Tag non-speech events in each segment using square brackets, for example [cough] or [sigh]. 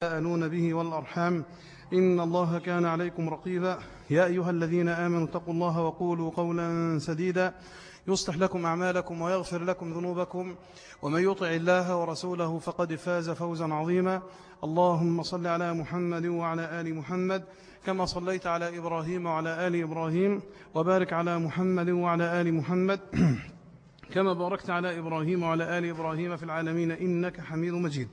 تساءلون به والأرحام. إن الله كان عليكم رقيبا. يا أيها الذين آمنوا اتقوا الله وقولوا قولا سديدا. يصلح لكم أعمالكم ويغفر لكم ذنوبكم. ومن يطع الله ورسوله فقد فاز فوزا عظيما. اللهم صل على محمد وعلى آل محمد كما صليت على إبراهيم وعلى آل إبراهيم. وبارك على محمد وعلى آل محمد كما باركت على إبراهيم وعلى آل إبراهيم في العالمين. إنك حميد مجيد.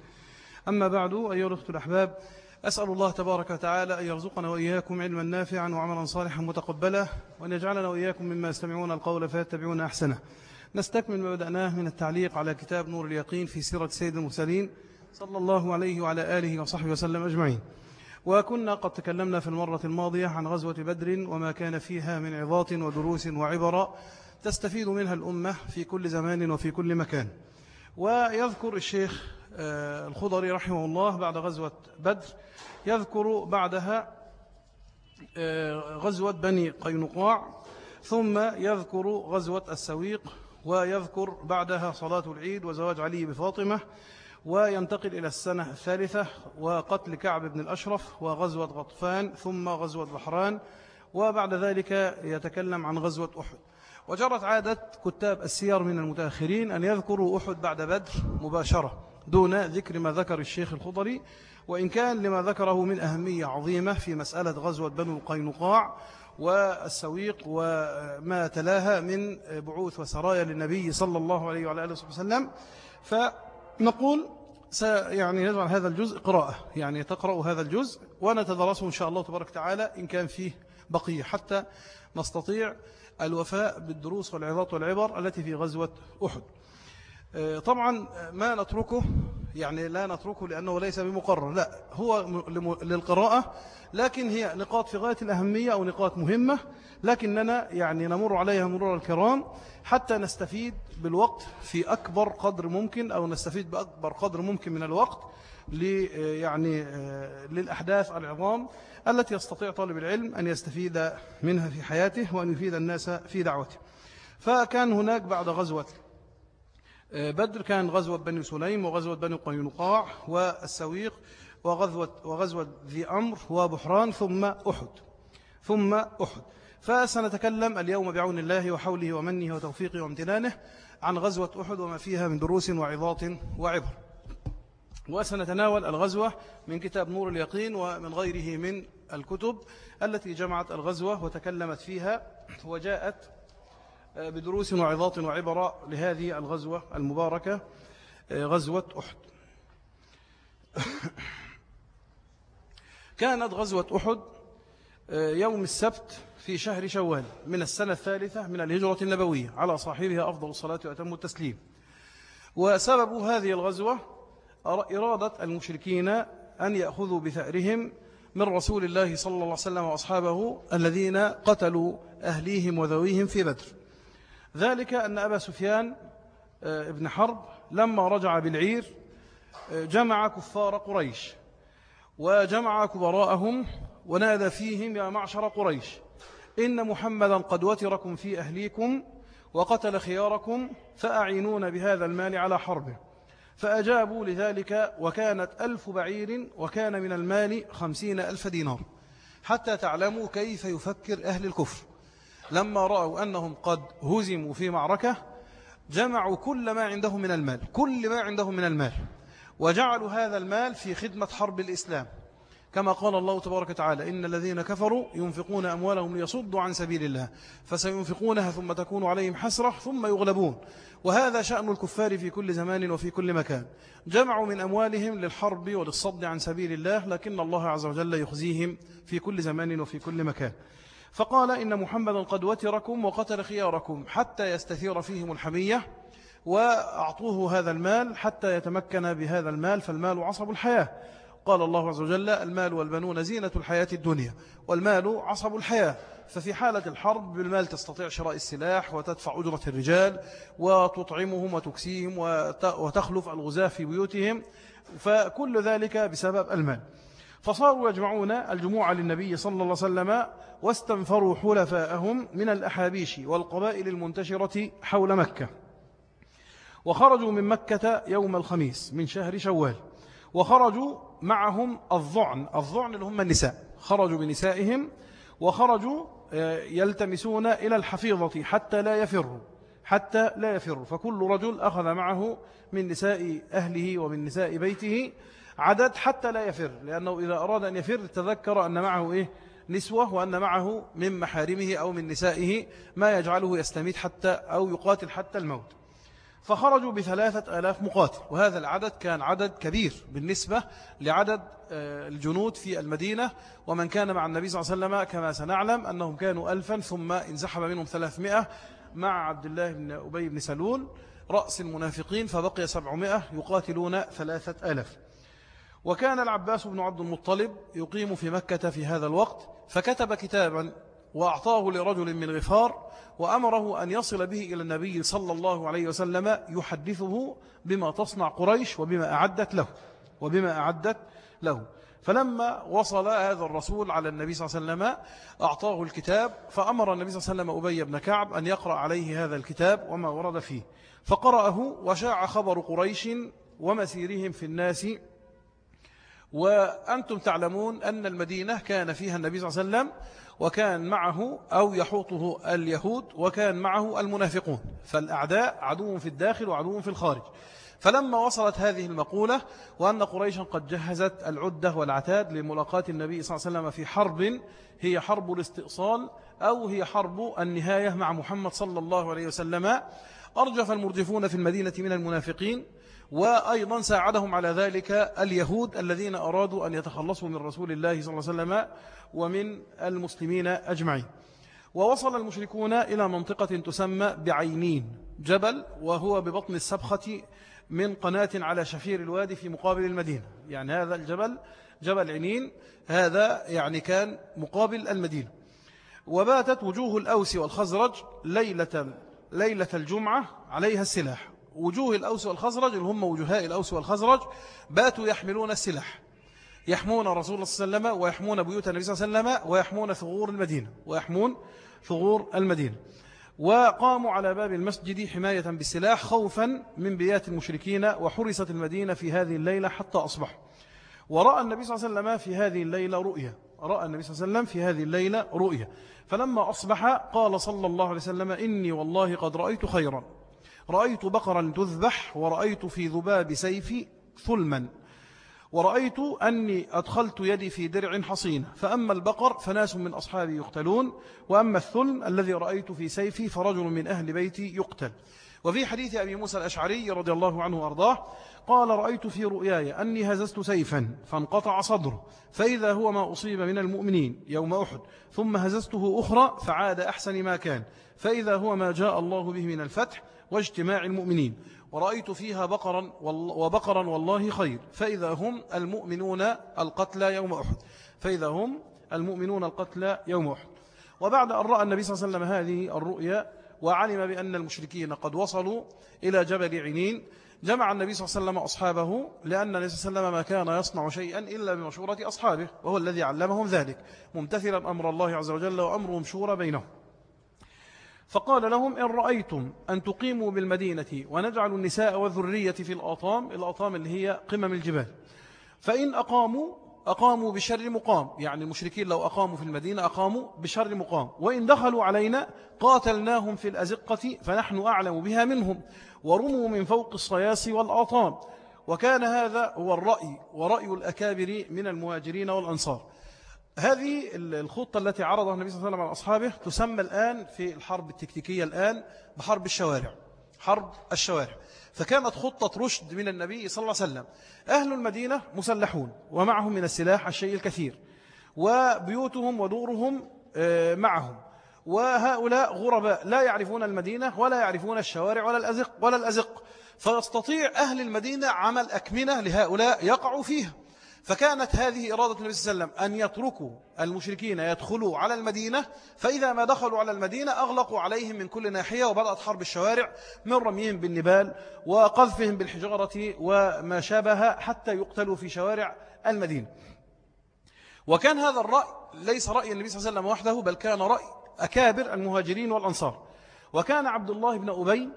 أما بعد أيها الأخت الأحباب أسأل الله تبارك وتعالى أن يرزقنا وإياكم علما نافعا وعملا صالحا متقبلا وأن يجعلنا وإياكم مما يستمعون القول فيتبعون أحسنه. نستكمل ما بدأناه من التعليق على كتاب نور اليقين في سيرة سيد المرسلين صلى الله عليه وعلى آله وصحبه وسلم أجمعين. وكنا قد تكلمنا في المرة الماضية عن غزوة بدر وما كان فيها من عظات ودروس وعبر تستفيد منها الأمة في كل زمان وفي كل مكان. ويذكر الشيخ الخضري رحمه الله بعد غزوة بدر يذكر بعدها آه، غزوة بني قينقاع ثم يذكر غزوة السويق ويذكر بعدها صلاة العيد وزواج علي بفاطمة وينتقل إلى السنة الثالثة وقتل كعب بن الأشرف وغزوة غطفان ثم غزوة بحران وبعد ذلك يتكلم عن غزوة أحد. وجرت عادة كتاب السير من المتأخرين أن يذكروا أحد بعد بدر مباشرة. دون ذكر ما ذكر الشيخ الخضري وإن كان لما ذكره من أهمية عظيمة في مسألة غزوة بنو القينقاع والسويق وما تلاها من بعوث وسرايا للنبي صلى الله عليه وعلى آله وسلم. فنقول يعني نجعل هذا الجزء قراءة يعني تقرأ هذا الجزء ونتدرسه إن شاء الله تبارك تعالى إن كان فيه بقية حتى نستطيع الوفاء بالدروس والعظات والعبر التي في غزوة أحد. طبعا ما نتركه يعني لا نتركه لأنه ليس بمقرر. لا هو للقراءة لكن هي نقاط في غاية الأهمية أو نقاط مهمة لكننا يعني نمر عليها مرور الكرام حتى نستفيد بالوقت في أكبر قدر ممكن أو نستفيد بأكبر قدر ممكن من الوقت يعني آه، للأحداث العظام التي يستطيع طالب العلم أن يستفيد منها في حياته وأن يفيد الناس في دعوته. فكان هناك بعد غزوة بدر كان غزوة بني سليم وغزوة بني قينقاع والسويق وغزوة, وغزوة ذي أمر وبحران ثم أحد. ثم أحد. فسنتكلم اليوم بعون الله وحوله ومنه وتوفيقه وامتنانه عن غزوة أحد وما فيها من دروس وعظات وعبر. وسنتناول الغزوة من كتاب نور اليقين ومن غيره من الكتب التي جمعت الغزوة وتكلمت فيها وجاءت بدروس وعظات وعبر لهذه الغزوة المباركة آه، غزوة أحد. [coughs] كانت غزوة أحد آه، يوم السبت في شهر شوال من السنة الثالثة من الهجرة النبوية على صاحبها أفضل الصلاة وأتم التسليم. وسبب هذه الغزوة إرادة المشركين أن يأخذوا بثأرهم من رسول الله صلى الله عليه وسلم وأصحابه الذين قتلوا أهليهم وذويهم في بدر. ذلك أن أبا سفيان آه، ابن حرب لما رجع بالعير آه، جمع كفار قريش وجمع كبراءهم ونادى فيهم يا معشر قريش إن محمدا قد وتركم في أهليكم وقتل خياركم فأعينون بهذا المال على حربه. فأجابوا لذلك وكانت ألف بعير وكان من المال خمسين ألف دينار. حتى تعلموا كيف يفكر أهل الكفر. لما رأوا أنهم قد هزموا في معركة جمعوا كل ما عندهم من المال كل ما عندهم من المال وجعلوا هذا المال في خدمة حرب الإسلام. كما قال الله تبارك وتعالى إن الذين كفروا ينفقون أموالهم ليصدوا عن سبيل الله فسينفقونها ثم تكون عليهم حسرة ثم يغلبون. وهذا شأن الكفار في كل زمان وفي كل مكان. جمعوا من أموالهم للحرب وللصد عن سبيل الله لكن الله عز وجل يخزيهم في كل زمان وفي كل مكان. فقال إن محمدا قد وتركم وقتل خياركم حتى يستثير فيهم الحمية وأعطوه هذا المال حتى يتمكن بهذا المال فالمال عصب الحياة. قال الله عز وجل المال والبنون زينة الحياة الدنيا والمال عصب الحياة. ففي حالة الحرب بالمال تستطيع شراء السلاح وتدفع أجرة الرجال وتطعمهم وتكسيهم وتخلف الغزاة في بيوتهم فكل ذلك بسبب المال. فصاروا يجمعون الجموع للنبي صلى الله عليه وسلم واستنفروا حلفاءهم من الأحابيش والقبائل المنتشرة حول مكة. وخرجوا من مكة يوم الخميس من شهر شوال. وخرجوا معهم الضعن الضعن اللي هم النساء. خرجوا بنسائهم وخرجوا آه، يلتمسون إلى الحفيظة حتى لا يفروا حتى لا يفروا. فكل رجل أخذ معه من نساء أهله ومن نساء بيته عدد حتى لا يفر لأنه إذا أراد أن يفر تذكر أن معه إيه؟ نسوة وأن معه من محارمه أو من نسائه ما يجعله يستميت حتى أو يقاتل حتى الموت. فخرجوا بثلاثة آلاف مقاتل وهذا العدد كان عدد كبير بالنسبة لعدد آه، الجنود في المدينة. ومن كان مع النبي صلى الله عليه وسلم كما سنعلم أنهم كانوا ألفا ثم انسحب منهم ثلاثمائة مع عبد الله بن أبي بن سلول رأس المنافقين فبقي سبعمائة يقاتلون ثلاثة آلاف. وكان العباس بن عبد المطلب يقيم في مكة في هذا الوقت فكتب كتابا وأعطاه لرجل من غفار وأمره أن يصل به إلى النبي صلى الله عليه وسلم يحدثه بما تصنع قريش وبما أعدت له وبما أعدت له. فلما وصل هذا الرسول على النبي صلى الله عليه وسلم أعطاه الكتاب فأمر النبي صلى الله عليه وسلم أبي بن كعب أن يقرأ عليه هذا الكتاب وما ورد فيه. فقرأه وشاع خبر قريش ومسيرهم في الناس وأنتم تعلمون أن المدينة كان فيها النبي صلى الله عليه وسلم وكان معه أو يحوطه اليهود وكان معه المنافقون. فالأعداء عدو في الداخل وعدو في الخارج. فلما وصلت هذه المقولة وأن قريشا قد جهزت العدة والعتاد لملاقاة النبي صلى الله عليه وسلم في حرب هي حرب الاستئصال أو هي حرب النهاية مع محمد صلى الله عليه وسلم. أرجف المرجفون في المدينة من المنافقين. وأيضا ساعدهم على ذلك اليهود الذين أرادوا أن يتخلصوا من رسول الله صلى الله عليه وسلم ومن المسلمين أجمعين. ووصل المشركون إلى منطقة تسمى بعينين جبل وهو ببطن السبخة من قناة على شفير الوادي في مقابل المدينة. يعني هذا الجبل جبل عينين هذا يعني كان مقابل المدينة. وباتت وجوه الأوس والخزرج ليلة, ليلة الجمعة عليها السلاح. وجوه الأوس والخزرج اللي هم وجهاء الأوس والخزرج باتوا يحملون السلاح. يحمون رسول الله صلى الله عليه وسلم ويحمون بيوت النبي صلى الله عليه وسلم ويحمون ثغور المدينة ويحمون ثغور المدينة. وقاموا على باب المسجد حماية بالسلاح خوفا من بيات المشركين وحرست المدينة في هذه الليلة حتى أصبح. ورأى النبي صلى الله عليه وسلم في هذه الليلة رؤية. رأى النبي صلى الله عليه وسلم في هذه الليلة رؤية. فلما أصبح قال صلى الله عليه وسلم إني والله قد رأيت خيرا. رأيت بقرا تذبح ورأيت في ذباب سيفي ثلما. ورأيت أني أدخلت يدي في درع حصينة. فأما البقر فناس من أصحابي يقتلون وأما الثلم الذي رأيت في سيفي فرجل من أهل بيتي يقتل. وفي حديث أبي موسى الأشعري رضي الله عنه وأرضاه قال رأيت في رؤياي أني هززت سيفا فانقطع صدره فإذا هو ما أصيب من المؤمنين يوم أحد ثم هززته أخرى فعاد أحسن ما كان فإذا هو ما جاء الله به من الفتح واجتماع المؤمنين. ورأيت فيها بقرا وبقرا والله خير. فإذا هم المؤمنون القتلى يوم أحد. فإذا هم المؤمنون القتلى يوم أحد. وبعد أن رأى النبي صلى الله عليه وسلم هذه الرؤيا وعلم بأن المشركين قد وصلوا إلى جبل عينين جمع النبي صلى الله عليه وسلم أصحابه لأن النبي صلى الله عليه وسلم ما كان يصنع شيئا إلا بمشورة أصحابه وهو الذي علمهم ذلك. ممتثلا أمر الله عز وجل وأمرهم شورى بينهم. فقال لهم إن رأيتم أن تقيموا بالمدينة ونجعل النساء والذرية في الأطام الأطام اللي هي قمم الجبال. فإن أقاموا أقاموا بشر مقام. يعني المشركين لو أقاموا في المدينة أقاموا بشر مقام. وإن دخلوا علينا قاتلناهم في الأزقة فنحن أعلم بها منهم. ورموا من فوق الصياس والأطام. وكان هذا هو الرأي ورأي الأكابر من المهاجرين والأنصار. هذه الخطة التي عرضها النبي صلى الله عليه وسلم على أصحابه تسمى الآن في الحرب التكتيكية الآن بحرب الشوارع. حرب الشوارع. فكانت خطة رشد من النبي صلى الله عليه وسلم. أهل المدينة مسلحون ومعهم من السلاح الشيء الكثير. وبيوتهم ودورهم آه، معهم. وهؤلاء غرباء لا يعرفون المدينة ولا يعرفون الشوارع ولا الأزق ولا الأزق. فيستطيع أهل المدينة عمل أكمنة لهؤلاء يقعوا فيها. فكانت هذه إرادة النبي صلى الله عليه وسلم أن يتركوا المشركين يدخلوا على المدينة فإذا ما دخلوا على المدينة أغلقوا عليهم من كل ناحية وبدأت حرب الشوارع من رميهم بالنبال وقذفهم بالحجارة وما شابه حتى يقتلوا في شوارع المدينة. وكان هذا الرأي ليس رأي النبي صلى الله عليه وسلم وحده بل كان رأي أكابر المهاجرين والأنصار. وكان عبد الله بن أبي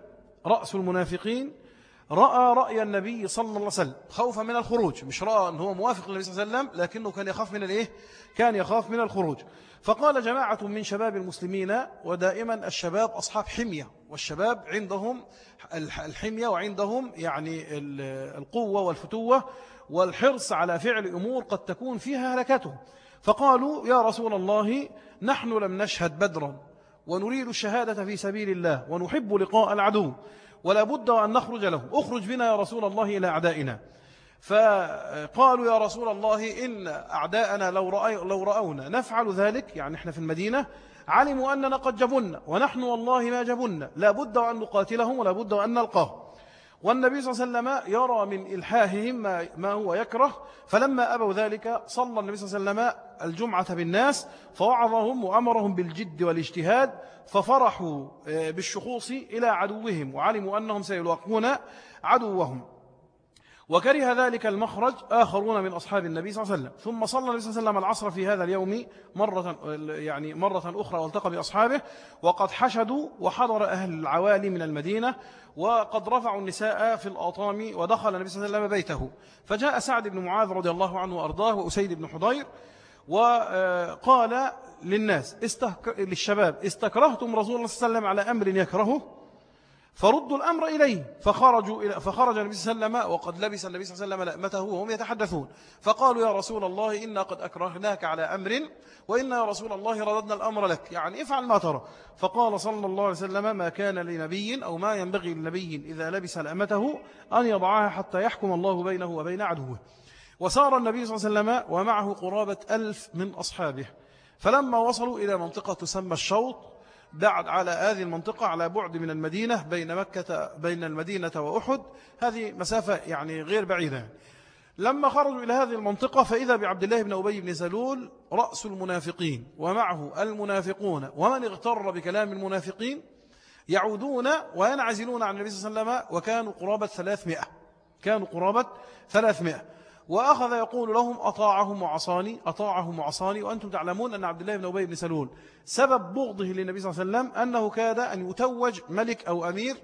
رأس المنافقين رأى رأي النبي صلى الله عليه وسلم خوفا من الخروج. مش رأى أنه هو موافق للنبي صلى الله عليه وسلم لكنه كان يخاف من الإيه؟ كان يخاف من الخروج. فقال جماعة من شباب المسلمين ودائما الشباب أصحاب حمية والشباب عندهم الحمية وعندهم يعني القوة والفتوة والحرص على فعل أمور قد تكون فيها هلكته فقالوا يا رسول الله نحن لم نشهد بدرا ونريد الشهادة في سبيل الله ونحب لقاء العدو. ولا بد أن نخرج له. أخرج بنا يا رسول الله إلى أعدائنا. فقالوا يا رسول الله إن أعداءنا لو, رأي لو رأونا. نفعل ذلك يعني إحنا في المدينة علموا أننا قد جبنا ونحن والله ما جبنا لا بد أن نقاتلهم ولا بد أن نلقاهم. والنبي صلى الله عليه وسلم يرى من إلحاههم ما هو يكره. فلما أبوا ذلك صلى النبي صلى الله عليه وسلم الجمعة بالناس فوعظهم وأمرهم بالجد والاجتهاد. ففرحوا آه، بالشخوص إلى عدوهم وعلموا أنهم سيلاقون عدوهم. وكره ذلك المخرج آخرون من أصحاب النبي صلى الله عليه وسلم. ثم صلى النبي صلى الله عليه وسلم العصر في هذا اليوم مرة, يعني مرة أخرى والتقى بأصحابه وقد حشدوا وحضر أهل العوالي من المدينة وقد رفعوا النساء في الأطام ودخل النبي صلى الله عليه وسلم بيته. فجاء سعد بن معاذ رضي الله عنه وأرضاه وأسيد بن حضير وقال للناس استهك... للشباب استكرهتم رسول الله صلى الله عليه وسلم على أمر يكرهه؟ فردوا الأمر إليه فخرجوا إلى فخرج النبي صلى الله عليه وسلم وقد لبس النبي صلى الله عليه وسلم لأمته وهم يتحدثون. فقالوا يا رسول الله إنا قد أكرهناك على أمر وإنا يا رسول الله رددنا الأمر لك يعني افعل ما ترى. فقال صلى الله عليه وسلم ما كان لنبي أو ما ينبغي لنبي إذا لبس لأمته أن يضعها حتى يحكم الله بينه وبين عدوه. وسار النبي صلى الله عليه وسلم ومعه قرابة ألف من أصحابه. فلما وصلوا إلى منطقة تسمى الشوط بعد على هذه المنطقة على بعد من المدينة بين مكة بين المدينة وأحد. هذه مسافة يعني غير بعيدة. لما خرجوا إلى هذه المنطقة فإذا بعبد الله بن أبي بن سلول رأس المنافقين ومعه المنافقون ومن اغتر بكلام المنافقين يعودون وينعزلون عن النبي صلى الله عليه وسلم وكانوا قرابة ثلاثمائة. كانوا قرابة ثلاثمائة. وأخذ يقول لهم أطاعهم وعصاني أطاعهم وعصاني وأنتم تعلمون أن عبد الله بن أبي بن سلول سبب بغضه للنبي صلى الله عليه وسلم أنه كاد أن يتوج ملك أو أمير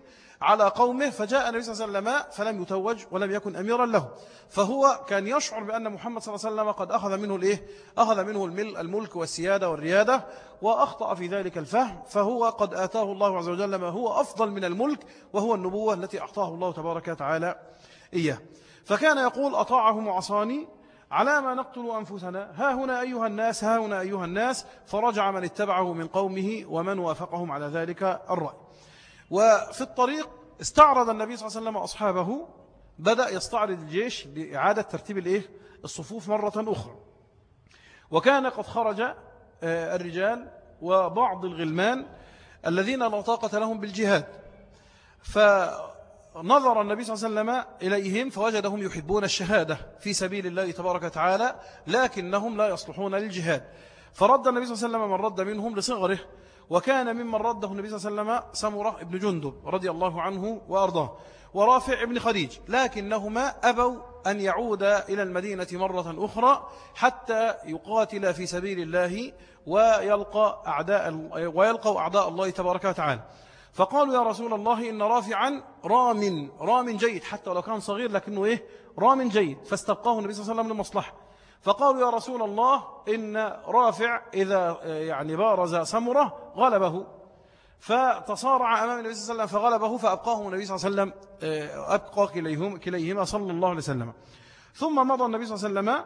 على قومه فجاء النبي صلى الله عليه وسلم فلم يتوج ولم يكن أميرا له. فهو كان يشعر بأن محمد صلى الله عليه وسلم قد أخذ منه الإيه؟ أخذ منه الملك والسيادة والريادة وأخطأ في ذلك الفهم. فهو قد آتاه الله عز وجل ما هو أفضل من الملك وهو النبوة التي أعطاه الله تبارك وتعالى إياه. فكان يقول أطاعهم وعصاني على ما نقتل أنفسنا. ها هنا أيها الناس ها هنا أيها الناس. فرجع من اتبعه من قومه ومن وافقهم على ذلك الرأي. وفي الطريق استعرض النبي صلى الله عليه وسلم أصحابه. بدأ يستعرض الجيش لإعادة ترتيب الإيه؟ الصفوف مرة أخرى. وكان قد خرج آه، الرجال وبعض الغلمان الذين لا طاقة لهم بالجهاد. نظر النبي صلى الله عليه وسلم إليهم فوجدهم يحبون الشهادة في سبيل الله تبارك وتعالى لكنهم لا يصلحون للجهاد. فرد النبي صلى الله عليه وسلم من رد منهم لصغره وكان ممن رده النبي صلى الله عليه وسلم سمرة ابن جندب رضي الله عنه وأرضاه ورافع ابن خديج لكنهما أبوا أن يعود إلى المدينة مرة أخرى حتى يقاتل في سبيل الله ويلقى أعداء, ويلقوا أعداء الله تبارك وتعالى. فقالوا يا رسول الله إن رافعا رام رام جيد حتى ولو كان صغير لكنه إيه؟ رام جيد. فاستبقاه النبي صلى الله عليه وسلم لمصلحة. فقالوا يا رسول الله إن رافع إذا يعني بارز سمرة غلبه. فتصارع أمام النبي صلى الله عليه وسلم فغلبه فأبقاه النبي صلى الله عليه وسلم آه، أبقى كليهم كليهما صلى الله عليه وسلم. ثم مضى النبي صلى الله عليه وسلم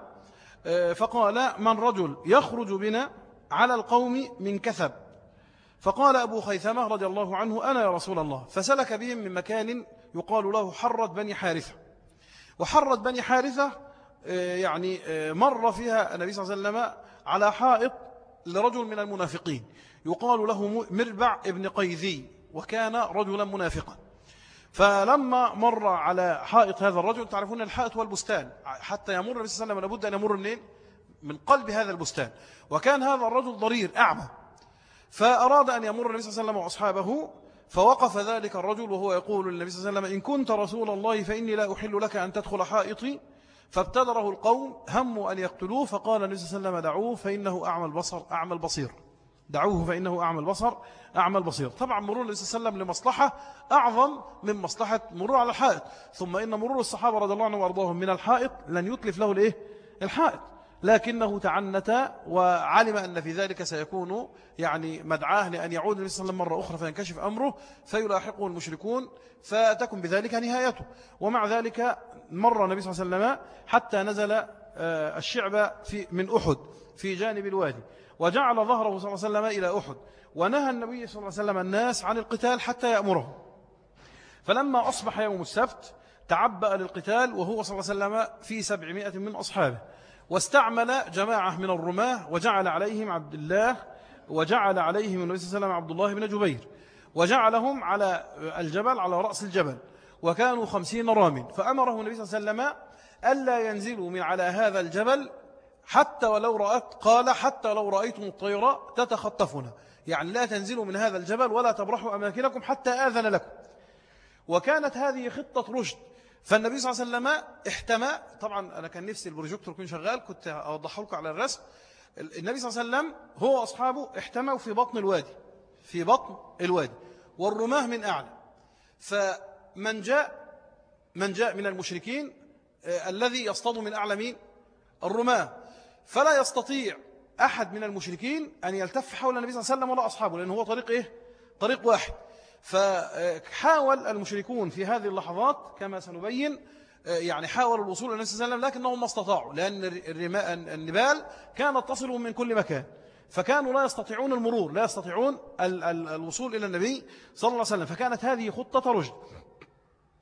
آه، فقال من رجل يخرج بنا على القوم من كثب. فقال أبو خيثمة رضي الله عنه أنا يا رسول الله فسلك بهم من مكان يقال له حرة بني حارثة. وحرة بني حارثة آه، يعني آه، مر فيها النبي صلى الله عليه وسلم على حائط لرجل من المنافقين. يقال له مربع ابن قيذي وكان رجلا منافقا. فلما مر على حائط هذا الرجل تعرفون الحائط والبستان حتى يمر النبي صلى الله عليه وسلم لابد أن يمر منين من قلب هذا البستان. وكان هذا الرجل ضرير أعمى. فأراد أن يمر النبي صلى الله عليه وسلم وأصحابه فوقف ذلك الرجل وهو يقول للنبي صلى الله عليه وسلم إن كنت رسول الله فإني لا أحل لك أن تدخل حائطي. فابتدره القوم هموا أن يقتلوه فقال النبي صلى الله عليه وسلم دعوه فإنه أعمى البصر أعمى البصير. دعوه فإنه أعمى البصر أعمى البصير. طبعا مرور النبي صلى الله عليه وسلم لمصلحة أعظم من مصلحة مرور على الحائط. ثم إن مرور الصحابة رضي الله عنهم وأرضاهم من الحائط لن يتلف له الإيه؟ الحائط. لكنه تعنت وعلم أن في ذلك سيكون يعني مدعاه لأن يعود النبي صلى الله عليه وسلم مرة أخرى فينكشف أمره فيلاحقه المشركون فتكن بذلك نهايته. ومع ذلك مر النبي صلى الله عليه وسلم حتى نزل آه، الشعب في من أحد في جانب الوادي وجعل ظهره صلى الله عليه وسلم إلى أحد ونهى النبي صلى الله عليه وسلم الناس عن القتال حتى يأمره فلما أصبح يوم السبت تعبأ للقتال وهو صلى الله عليه وسلم في سبعمائة من أصحابه. واستعمل جماعة من الرماة وجعل عليهم عبد الله وجعل عليهم النبي صلى الله عليه وسلم عبد الله بن جبير وجعلهم على الجبل على رأس الجبل وكانوا خمسين رام. فأمره النبي صلى الله عليه وسلم ألا ينزلوا من على هذا الجبل حتى ولو رأت قال حتى لو رأيتم الطيرة تتخطفنا. يعني لا تنزلوا من هذا الجبل ولا تبرحوا أماكنكم حتى آذن لكم. وكانت هذه خطة رشد. فالنبي صلى الله عليه وسلم احتمى. طبعا أنا كان نفسي البروجيكتور يكون شغال كنت أوضحه لكم على الرسم. النبي صلى الله عليه وسلم هو وأصحابه احتموا في بطن الوادي في بطن الوادي والرماة من أعلى. فمن جاء من جاء من المشركين آه، الذي يصطاد من أعلى مين؟ الرماة. فلا يستطيع أحد من المشركين أن يلتف حول النبي صلى الله عليه وسلم ولا أصحابه لأنه هو طريق إيه؟ طريق واحد. فحاول المشركون في هذه اللحظات كما سنبين يعني حاولوا الوصول إلى النبي صلى الله عليه وسلم لكنهم ما استطاعوا لأن النبال كانت تصل من كل مكان. فكانوا لا يستطيعون المرور لا يستطيعون الوصول إلى النبي صلى الله عليه وسلم. فكانت هذه خطة رشد.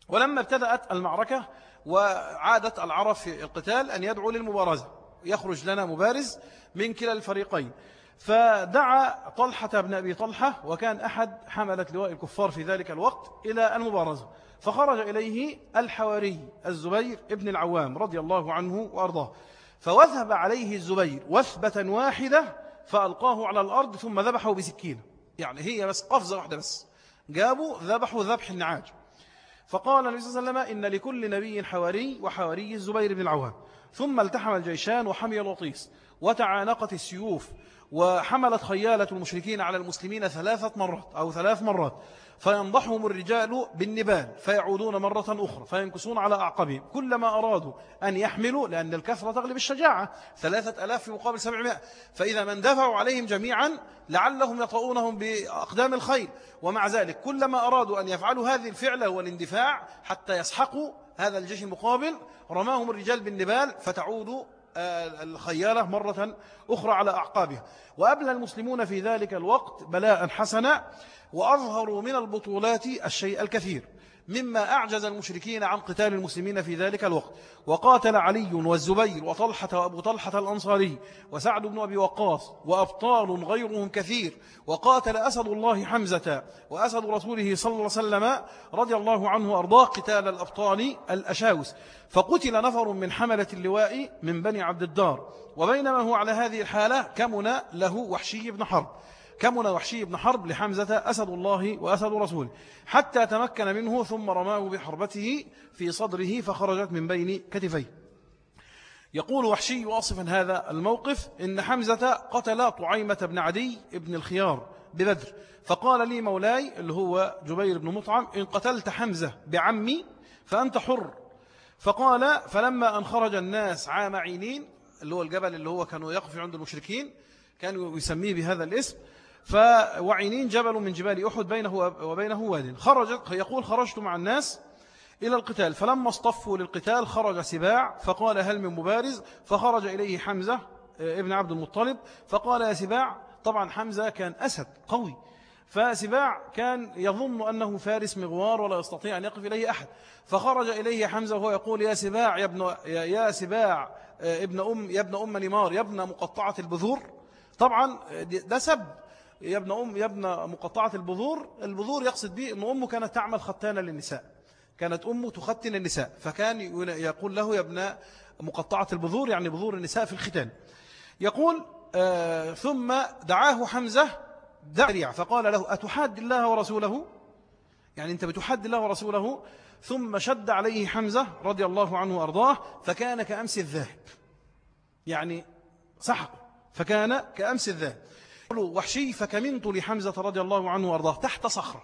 ولما ابتدأت المعركة وعادت العرب في القتال أن يدعو للمبارزة يخرج لنا مبارز من كلا الفريقين. فدعا طلحة بن أبي طلحة وكان أحد حملة لواء الكفار في ذلك الوقت إلى المبارزة. فخرج إليه الحواري الزبير ابن العوام رضي الله عنه وأرضاه. فوثب عليه الزبير وثبة واحدة فألقاه على الأرض ثم ذبحه بسكينة. يعني هي بس قفزة واحدة بس. جابوا ذبحوا ذبح النعاج. فقال النبي صلى الله عليه وسلم إن لكل نبي حواري وحواري الزبير بن العوام. ثم التحم الجيشان وحمي الوطيس وتعانقت السيوف. وحملت خيالة المشركين على المسلمين ثلاثة مرات أو ثلاث مرات. فينضحهم الرجال بالنبال فيعودون مرة أخرى فينكسون على أعقابهم. كلما أرادوا أن يحملوا لأن الكثرة تغلب الشجاعة ثلاثة ألاف في مقابل سبعمائة. فإذا من دفعوا عليهم جميعا لعلهم يطؤونهم بأقدام الخيل. ومع ذلك كلما أرادوا أن يفعلوا هذه الفعلة والاندفاع حتى يسحقوا هذا الجيش المقابل. رماهم الرجال بالنبال فتعود الخيالة مرة أخرى على أعقابها. وأبلى المسلمون في ذلك الوقت بلاء حسنا وأظهروا من البطولات الشيء الكثير. مما أعجز المشركين عن قتال المسلمين في ذلك الوقت. وقاتل علي والزبير وطلحة وأبو طلحة الأنصاري وسعد بن أبي وقاص وأبطال غيرهم كثير. وقاتل أسد الله حمزة وأسد رسوله صلى الله عليه وسلم رضي الله عنه وأرضاه قتال الأبطال الأشاوس. فقتل نفر من حملة اللواء من بني عبد الدار. وبينما هو على هذه الحالة كمن له وحشي بن حرب. كمن وحشي بن حرب لحمزة أسد الله وأسد رسوله. حتى تمكن منه ثم رماه بحربته في صدره فخرجت من بين كتفيه. يقول وحشي واصفا هذا الموقف إن حمزة قتل طعيمة بن عدي ابن الخيار ببدر. فقال لي مولاي اللي هو جبير بن مطعم إن قتلت حمزة بعمي فأنت حر. فقال فلما أن خرج الناس عام عينين اللي هو الجبل اللي هو كانوا يقف عند المشركين كانوا يسميه بهذا الاسم فوعينين جبل من جبال أحد بينه وبينه واد خرج يقول خرجت مع الناس إلى القتال. فلما اصطفوا للقتال خرج سباع فقال هل من مبارز؟ فخرج إليه حمزة آه، ابن عبد المطلب فقال يا سباع طبعا حمزة كان أسد قوي. فسباع كان يظن أنه فارس مغوار ولا يستطيع أن يقف إليه أحد. فخرج إليه حمزة وهو يقول يا سباع يا ابن, يا سباع آه، ابن أم يا ابن أم نمار يا ابن مقطعة البذور. طبعا ده سب. يا ابن أم يا ابن مقطعة البذور البذور يقصد به أن أمه كانت تعمل ختانة للنساء. كانت أمه تختن النساء فكان يقول له يا ابن مقطعة البذور يعني بذور النساء في الختان. يقول آه ثم دعاه حمزة دعريع فقال له أتحاد الله ورسوله؟ يعني أنت بتحد الله ورسوله؟ ثم شد عليه حمزة رضي الله عنه وأرضاه فكان كأمس الذاهب يعني سحق فكان كأمس الذاهب وحشي فكمنت لحمزة رضي الله عنه وأرضاه. تحت صخرة.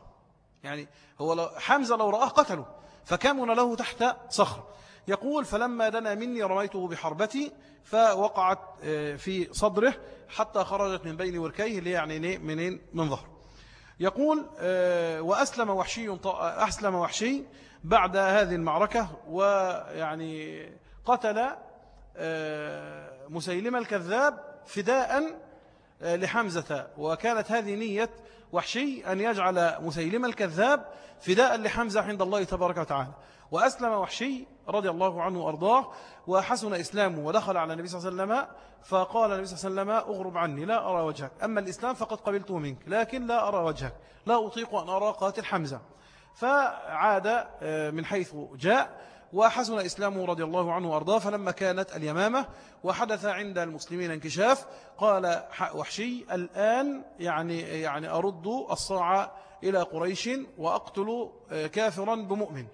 يعني هو حمزة لو رآه قتله فكمن له تحت صخرة. يقول فلما دنا مني رميته بحربتي فوقعت آه، في صدره حتى خرجت من بين وركيه اللي يعني منين؟ من ظهره يقول آه، وأسلم وحشي أسلم وحشي بعد هذه المعركة ويعني قتل آه، مسيلمة الكذاب فداء لحمزة. وكانت هذه نية وحشي أن يجعل مسيلمة الكذاب فداء لحمزة عند الله تبارك وتعالى. وأسلم وحشي رضي الله عنه وأرضاه وحسن إسلامه ودخل على النبي صلى الله عليه وسلم فقال النبي صلى الله عليه وسلم أغرب عني لا أرى وجهك. أما الإسلام فقد قبلته منك لكن لا أرى وجهك لا أطيق أن أرى قاتل حمزة. فعاد آه، من حيث جاء وحسن إسلامه رضي الله عنه وأرضاه فلما كانت اليمامة وحدث عند المسلمين انكشاف قال وحشي الآن يعني, يعني أرد الصاع إلى قريش وأقتل آه، كافرا بمؤمن.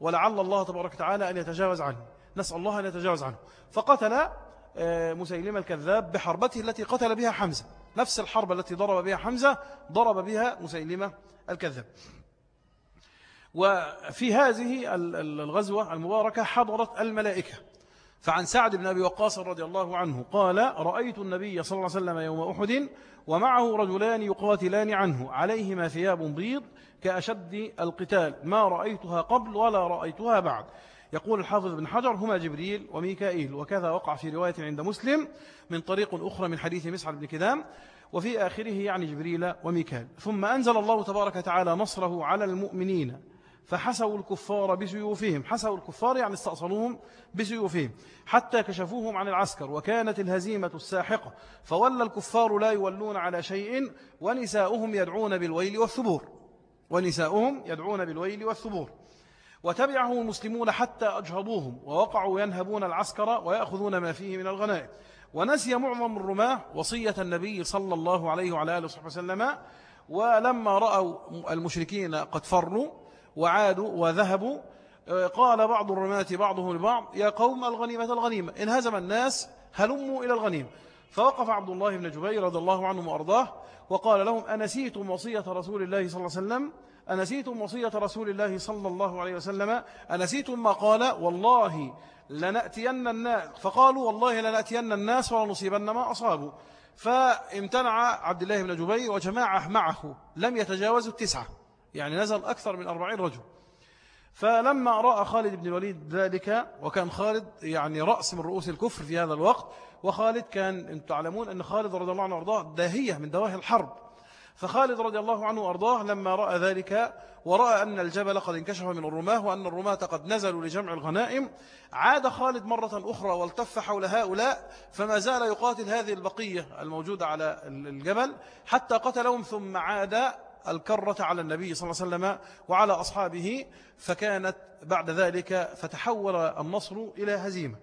ولعل الله تبارك وتعالى أن يتجاوز عنه. نسأل الله أن يتجاوز عنه. فقتل آه، مسيلمة الكذاب بحربته التي قتل بها حمزة. نفس الحرب التي ضرب بها حمزة ضرب بها مسيلمة الكذاب. وفي هذه الغزوة المباركة حضرت الملائكة. فعن سعد بن أبي وقاص رضي الله عنه قال رأيت النبي صلى الله عليه وسلم يوم أحد ومعه رجلان يقاتلان عنه عليهما ثياب بيض كأشد القتال ما رأيتها قبل ولا رأيتها بعد. يقول الحافظ بن حجر هما جبريل وميكائيل. وكذا وقع في رواية عند مسلم من طريق أخرى من حديث مسعر بن كدام وفي آخره يعني جبريل وميكال ثم أنزل الله تبارك وتعالى نصره على المؤمنين. فحسوا الكفار بسيوفهم. حسوا الكفار يعني استأصلوهم بسيوفهم. حتى كشفوهم عن العسكر وكانت الهزيمة الساحقة. فولى الكفار لا يولون على شيء ونساؤهم يدعون بالويل والثبور. ونساؤهم يدعون بالويل والثبور. وتبعهم المسلمون حتى أجهضوهم ووقعوا ينهبون العسكر ويأخذون ما فيه من الغنائم. ونسي معظم الرماة وصية النبي صلى الله عليه وعلى آله وصحبه وسلم. ولما رأوا المشركين قد فروا وعادوا وذهبوا قال بعض الرماة بعضهم لبعض يا قوم الغنيمة الغنيمة. إن هزم الناس هلموا إلى الغنيمة. فوقف عبد الله بن جبير رضي الله عنه وأرضاه وقال لهم أنسيتم وصية رسول الله صلى الله عليه وسلم؟ أنسيتم وصية رسول الله صلى الله عليه وسلم؟ أنسيتم ما قال؟ والله لنأتين الناس. فقالوا والله لنأتين الناس ولنصيبن ما أصابوا. فامتنع عبد الله بن جبير وجماعة معه لم يتجاوزوا التسعة. يعني نزل أكثر من أربعين رجل. فلما رأى خالد بن الوليد ذلك وكان خالد يعني رأس من رؤوس الكفر في هذا الوقت وخالد كان أنتم تعلمون أن خالد رضي الله عنه وأرضاه داهية من دواهي الحرب. فخالد رضي الله عنه وأرضاه لما رأى ذلك ورأى أن الجبل قد انكشف من الرماة وأن الرماة قد نزلوا لجمع الغنائم عاد خالد مرة أخرى والتف حول هؤلاء فما زال يقاتل هذه البقية الموجودة على الجبل حتى قتلهم ثم عاد الكرة على النبي صلى الله عليه وسلم وعلى أصحابه فكانت بعد ذلك فتحول النصر إلى هزيمة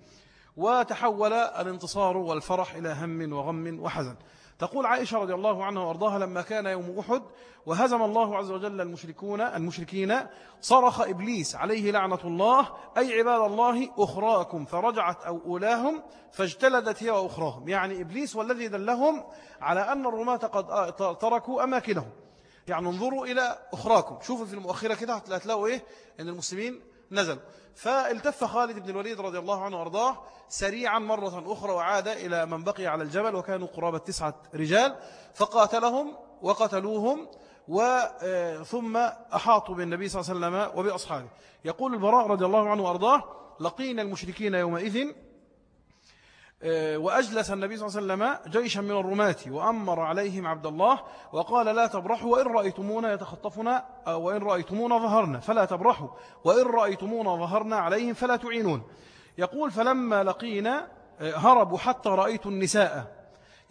وتحول الانتصار والفرح إلى هم وغم وحزن. تقول عائشة رضي الله عنها وأرضاها لما كان يوم أحد وهزم الله عز وجل المشركون المشركين صرخ إبليس عليه لعنة الله أي عباد الله أخراكم فرجعت أو أولاهم فاجتلدت هي وأخراهم. يعني إبليس والذي دلهم على أن الرماة قد تركوا أماكنهم. يعني انظروا إلى أخراكم. شوفوا في المؤخرة كده هتلاقوا إيه؟ أن المسلمين نزلوا. فالتف خالد بن الوليد رضي الله عنه وأرضاه سريعا مرة أخرى وعاد إلى من بقي على الجبل وكانوا قرابة تسعة رجال فقاتلهم وقتلوهم وثم آه، أحاطوا بالنبي صلى الله عليه وسلم وبأصحابه. يقول البراء رضي الله عنه وأرضاه لقينا المشركين يومئذ وأجلس النبي صلى الله عليه وسلم جيشا من الرماة وأمر عليهم عبد الله وقال لا تبرحوا وإن رأيتمونا يتخطفنا وإن رأيتمونا ظهرنا فلا تبرحوا وإن رأيتمونا ظهرنا عليهم فلا تعينون. يقول فلما لقينا آه، هربوا حتى رأيت النساء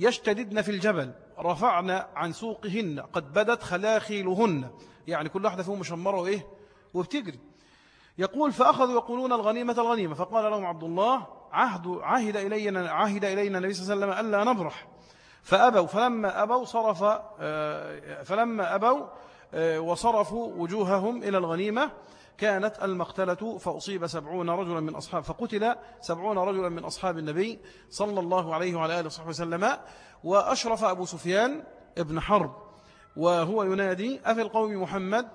يشتددن في الجبل رفعنا عن سوقهن قد بدت خلاخيلهن يعني كل واحدة فيهم مشمرة وإيه وبتجري. يقول فأخذوا يقولون الغنيمة الغنيمة فقال لهم عبد الله عهد عهد إلينا عهد إلينا النبي صلى الله عليه وسلم ألا نبرح. فأبوا فلما أبوا صرف آه، فلما أبوا آه، وصرفوا وجوههم إلى الغنيمة كانت المقتلة فأصيب سبعون رجلا من أصحاب فقتل سبعون رجلا من أصحاب النبي صلى الله عليه وعلى آله وصحبه وسلم وأشرف أبو سفيان ابن حرب. وهو ينادي أفي القوم محمد؟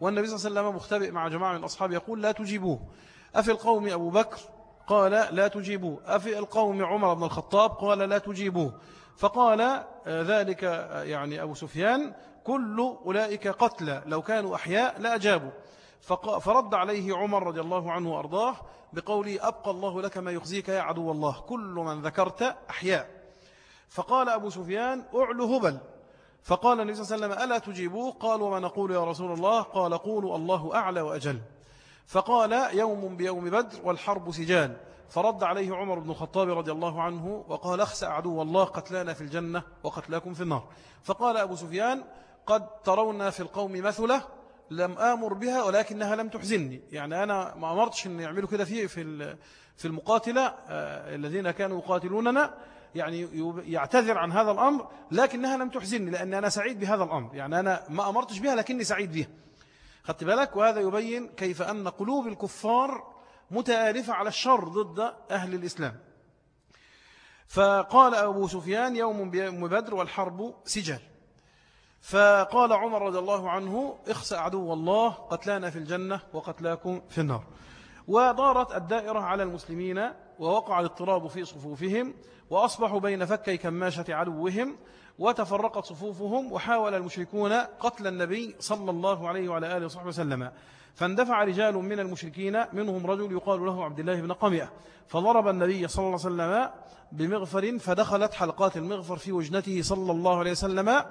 والنبي صلى الله عليه وسلم مختبئ مع جماعة من الأصحاب يقول لا تجيبوه. أفي القوم أبو بكر؟ قال لا تجيبوه. أفي القوم عمر بن الخطاب؟ قال لا تجيبوه. فقال آه، ذلك آه، يعني أبو سفيان كل أولئك قتلى لو كانوا أحياء لا أجابوا. فرد عليه عمر رضي الله عنه وأرضاه بقوله أبقى الله لك ما يخزيك يا عدو الله. كل من ذكرت أحياء. فقال أبو سفيان أعلو هبل. فقال النبي صلى الله عليه وسلم ألا تجيبوه؟ قال وما نقول يا رسول الله؟ قال قولوا الله أعلى وأجل. فقال يوم بيوم بدر والحرب سجال فرد عليه عمر بن الخطاب رضي الله عنه وقال اخسأ عدو الله قتلانا في الجنة وقتلاكم في النار. فقال أبو سفيان قد ترون في القوم مثلة لم آمر بها ولكنها لم تحزنني. يعني أنا ما أمرتش أن يعملوا كده في في المقاتلة آه، الذين كانوا يقاتلوننا. يعني يعتذر عن هذا الأمر لكنها لم تحزنني لأن أنا سعيد بهذا الأمر. يعني أنا ما أمرتش بها لكني سعيد بها. خدت بالك؟ وهذا يبين كيف أن قلوب الكفار متآلفة على الشر ضد أهل الإسلام. فقال أبو سفيان يوم بدر والحرب سجال. فقال عمر رضي الله عنه اخسأ عدو الله قتلانا في الجنة وقتلاكم في النار. ودارت الدائرة على المسلمين ووقع الاضطراب في صفوفهم وأصبحوا بين فكي كماشة عدوهم وتفرقت صفوفهم وحاول المشركون قتل النبي صلى الله عليه وعلى آله وصحبه وسلم. فاندفع رجال من المشركين منهم رجل يقال له عبد الله بن قمئة. فضرب النبي صلى الله عليه وسلم بمغفر فدخلت حلقات المغفر في وجنته صلى الله عليه وسلم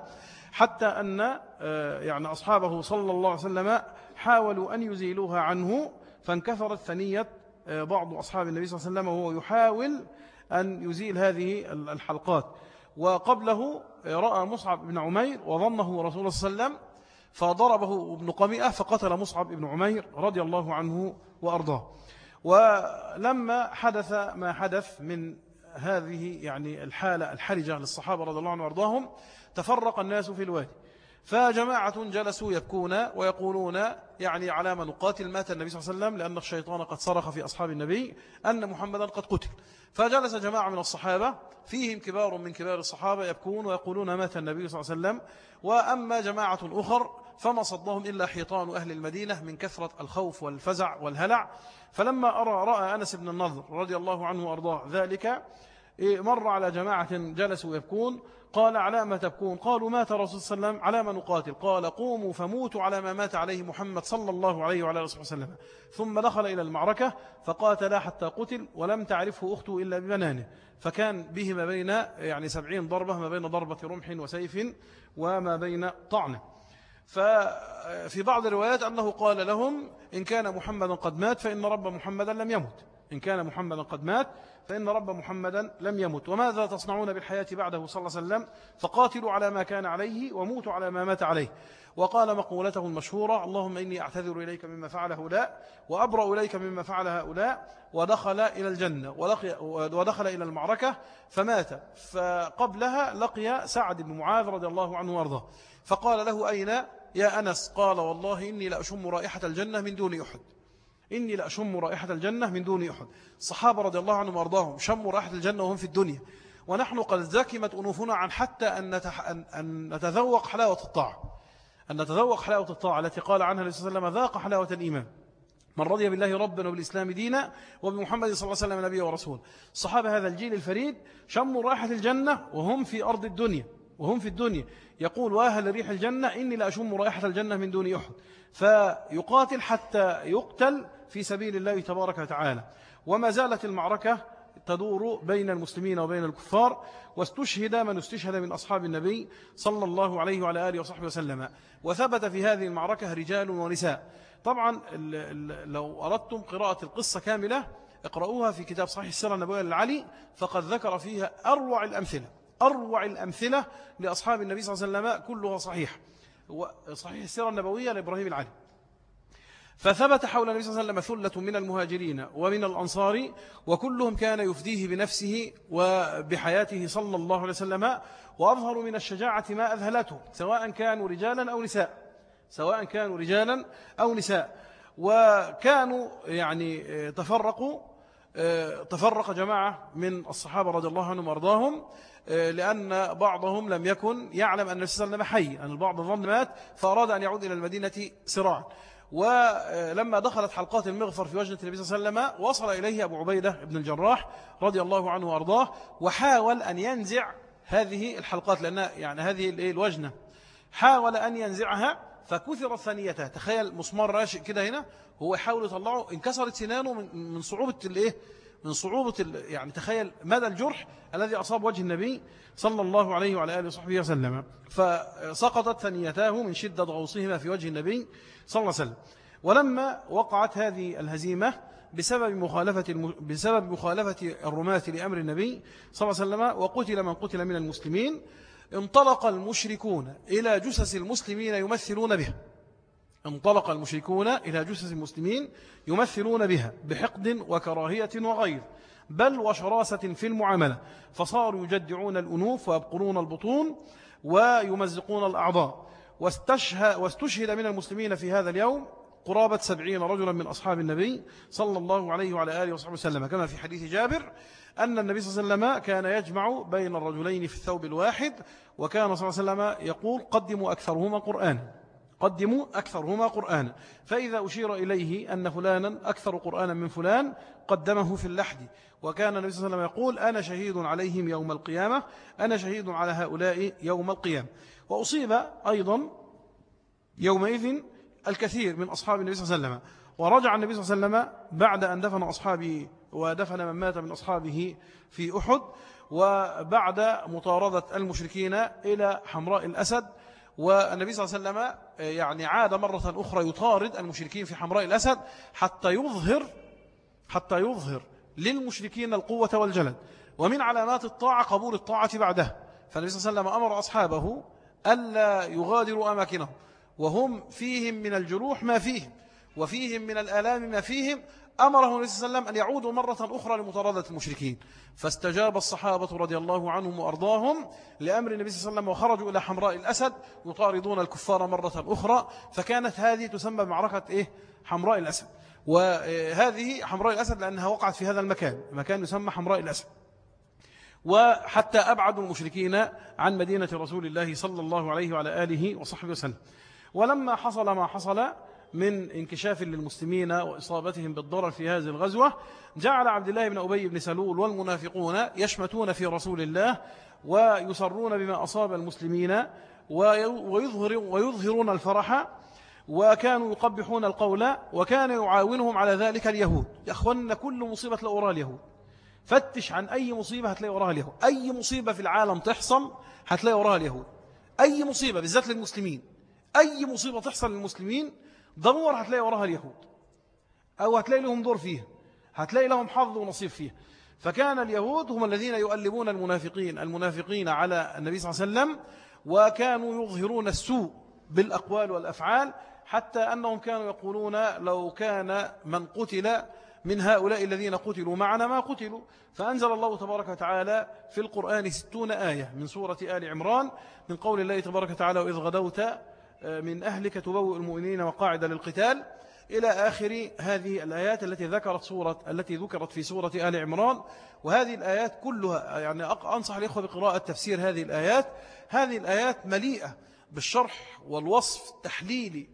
حتى أن آه، يعني أصحابه صلى الله عليه وسلم حاولوا أن يزيلوها عنه فانكثرت ثنية آه، بعض أصحاب النبي صلى الله عليه وسلم وهو يحاول أن يزيل هذه الحلقات. وقبله رأى مصعب بن عمير وظنه رسول الله صلى الله عليه وسلم فضربه ابن قمئة فقتل مصعب بن عمير رضي الله عنه وأرضاه. ولما حدث ما حدث من هذه يعني الحالة الحرجة للصحابة رضي الله عنه وأرضاهم تفرق الناس في الوادي. فجماعة جلسوا يبكون ويقولون يعني على ما نقاتل مات النبي صلى الله عليه وسلم لأن الشيطان قد صرخ في أصحاب النبي أن محمدا قد قتل. فجلس جماعة من الصحابة فيهم كبار من كبار الصحابة يبكون ويقولون مات النبي صلى الله عليه وسلم. وأما جماعة أخر فما صدهم إلا حيطان أهل المدينة من كثرة الخوف والفزع والهلع. فلما أرى رأى أنس بن النضر رضي الله عنه وأرضاه ذلك إيه، مر على جماعة جلسوا يبكون. قال على ما تبكون. قالوا مات رسول صلى الله عليه وسلم على ما نقاتل. قال قوموا فموتوا على ما مات عليه محمد صلى الله عليه وعلى رسول وسلم. ثم دخل إلى المعركة فقاتل حتى قتل ولم تعرفه أخته إلا ببنانه. فكان به ما بين يعني سبعين ضربة ما بين ضربة رمح وسيف وما بين طعنه ففي بعض الروايات أنه قال لهم إن كان محمد قد مات فإن رب محمدا لم يمت. إن كان محمدا قد مات فإن رب محمدا لم يمت. وماذا تصنعون بالحياة بعده صلى الله عليه وسلم؟ فقاتلوا على ما كان عليه وموتوا على ما مات عليه. وقال مقولته المشهورة اللهم إني أعتذر إليك مما فعل هؤلاء وأبرأ إليك مما فعل هؤلاء ودخل إلى الجنة ودخل إلى المعركة فمات. فقبلها لقي سعد بن معاذ رضي الله عنه وأرضاه. فقال له أين يا أنس؟ قال والله إني لأشم رائحة الجنة من دون أحد. إني لأشم رائحة الجنة من دون أحد. الصحابة رضي الله عنهم وأرضاهم شموا رائحة الجنة وهم في الدنيا. ونحن قد زكمت أنوفنا عن حتى أن. أن نتذوق حلاوة الطاعة. أن نتذوق حلاوة الطاعة التي قال عنها النبي صلى الله عليه وسلم ذاق حلاوة الإيمان. من رضي بالله ربا وبالإسلام دينا وبمحمد صلى الله عليه وسلم نبي ورسول الصحابة هذا الجيل الفريد شموا رائحة الجنة وهم في أرض الدنيا وهم في الدنيا. يقول وأهل ريح الجنة إني لأشم رائحة الجنة من دون أحد. فيقاتل حتى يقتل في سبيل الله تبارك وتعالى. وما زالت المعركة تدور بين المسلمين وبين الكفار واستشهد من استشهد من أصحاب النبي صلى الله عليه وعلى آله وصحبه وسلم. وثبت في هذه المعركة رجال ونساء. طبعا لو أردتم قراءة القصة كاملة اقرأوها في كتاب صحيح السيرة النبوية للعلي فقد ذكر فيها أروع الأمثلة. أروع الأمثلة لأصحاب النبي صلى الله عليه وسلم كلها صحيح صحيح السيرة النبوية لإبراهيم العلي. فثبت حول النبي صلى الله عليه وسلم ثلة من المهاجرين ومن الأنصار وكلهم كان يفديه بنفسه وبحياته صلى الله عليه وسلم وأظهر من الشجاعة ما أذهلته سواء كانوا رجالا أو نساء سواء كانوا رجالا أو نساء. وكانوا يعني تفرقوا آه، تفرق جماعة من الصحابة رضي الله عنهم وأرضاهم آه، لأن بعضهم لم يكن يعلم أن النبي صلى الله عليه وسلم حي أن البعض ظن مات فأراد أن يعود إلى المدينة سراعا. ولما دخلت حلقات المغفر في وجنة النبي صلى الله عليه وسلم وصل إليه أبو عبيدة بن الجراح رضي الله عنه وأرضاه وحاول أن ينزع هذه الحلقات لأن يعني هذه الوجنة. حاول أن ينزعها فكثرت ثانيتها تخيل مسمار راشق كده هنا هو يحاول يطلعه انكسرت سنانه من من صعوبة الايه من صعوبة يعني تخيل مدى الجرح الذي أصاب وجه النبي. صلى الله عليه وعلى آله وصحبه وسلم. فسقطت ثنيتاه من شدة غوصهما في وجه النبي صلى الله عليه وسلم. ولما وقعت هذه الهزيمة بسبب مخالفة بسبب مخالفة الرماة لأمر النبي صلى الله عليه وسلم وقتل من قتل من المسلمين انطلق المشركون إلى جثث المسلمين يمثلون بها انطلق المشركون إلى جثث المسلمين يمثلون بها بحقد وكراهية وغير بل وشراسة في المعاملة. فصاروا يجدعون الأنوف ويبقرون البطون ويمزقون الأعضاء. واستشهد من المسلمين في هذا اليوم قرابة سبعين رجلا من أصحاب النبي صلى الله عليه وعلى آله وصحبه وسلم. كما في حديث جابر أن النبي صلى الله عليه وسلم كان يجمع بين الرجلين في الثوب الواحد وكان صلى الله عليه وسلم يقول قدموا أكثرهما قرآن قدموا أكثرهما قرآنا. فإذا أشير إليه أن فلانا أكثر قرآنا من فلان قدمه في اللحد. وكان النبي صلى الله عليه وسلم يقول أنا شهيد عليهم يوم القيامة أنا شهيد على هؤلاء يوم القيامة. وأصيب أيضا يومئذ الكثير من أصحاب النبي صلى الله عليه وسلم. ورجع النبي صلى الله عليه وسلم بعد أن دفن أصحابه ودفن من مات من أصحابه في أحد. وبعد مطاردة المشركين إلى حمراء الأسد والنبي صلى الله عليه وسلم يعني عاد مرة أخرى يطارد المشركين في حمراء الأسد حتى يظهر حتى يظهر للمشركين القوة والجلد. ومن علامات الطاعة قبول الطاعة بعدها فالنبي صلى الله عليه وسلم أمر أصحابه ألا يغادروا أماكنهم وهم فيهم من الجروح ما فيهم وفيهم من الآلام ما فيهم أمره النبي صلى الله عليه وسلم أن يعودوا مرة أخرى لمطاردة المشركين. فاستجاب الصحابة رضي الله عنهم وأرضاهم لأمر النبي صلى الله عليه وسلم وخرجوا إلى حمراء الأسد يطاردون الكفار مرة أخرى. فكانت هذه تسمى معركة إيه؟ حمراء الأسد. وهذه حمراء الأسد لأنها وقعت في هذا المكان. مكان يسمى حمراء الأسد. وحتى أبعدوا المشركين عن مدينة رسول الله صلى الله عليه وعلى آله وصحبه وسلم. ولما حصل ما حصل من انكشاف للمسلمين وإصابتهم بالضرر في هذه الغزوة جعل عبد الله بن أبي بن سلول والمنافقون يشمتون في رسول الله ويصرون بما أصاب المسلمين ويظهر ويظهرون الفرح وكانوا يقبحون القول وكان يعاونهم على ذلك اليهود. يا أخوانا كل مصيبة وراها اليهود. فتش عن أي مصيبة هتلاقي وراها اليهود. أي مصيبة في العالم تحصل هتلاقي وراها اليهود. أي مصيبة بالذات للمسلمين. أي مصيبة تحصل للمسلمين ضرور هتلاقي وراها اليهود. أو هتلاقي لهم دور فيها. هتلاقي لهم حظ ونصيب فيها. فكان اليهود هم الذين يؤلبون المنافقين المنافقين على النبي صلى الله عليه وسلم وكانوا يظهرون السوء بالأقوال والأفعال حتى أنهم كانوا يقولون لو كان من قتل من هؤلاء الذين قتلوا معنا ما قتلوا. فأنزل الله تبارك وتعالى في القرآن ستون آية من سورة آل عمران من قول الله تبارك وتعالى وإذ غدوت من أهلك تبوء المؤمنين وقاعد للقتال إلى آخر هذه الآيات التي ذكرت سورة التي ذكرت في سورة آل عمران. وهذه الآيات كلها يعني أنصح الإخوة بقراءة تفسير هذه الآيات. هذه الآيات مليئة بالشرح والوصف التحليلي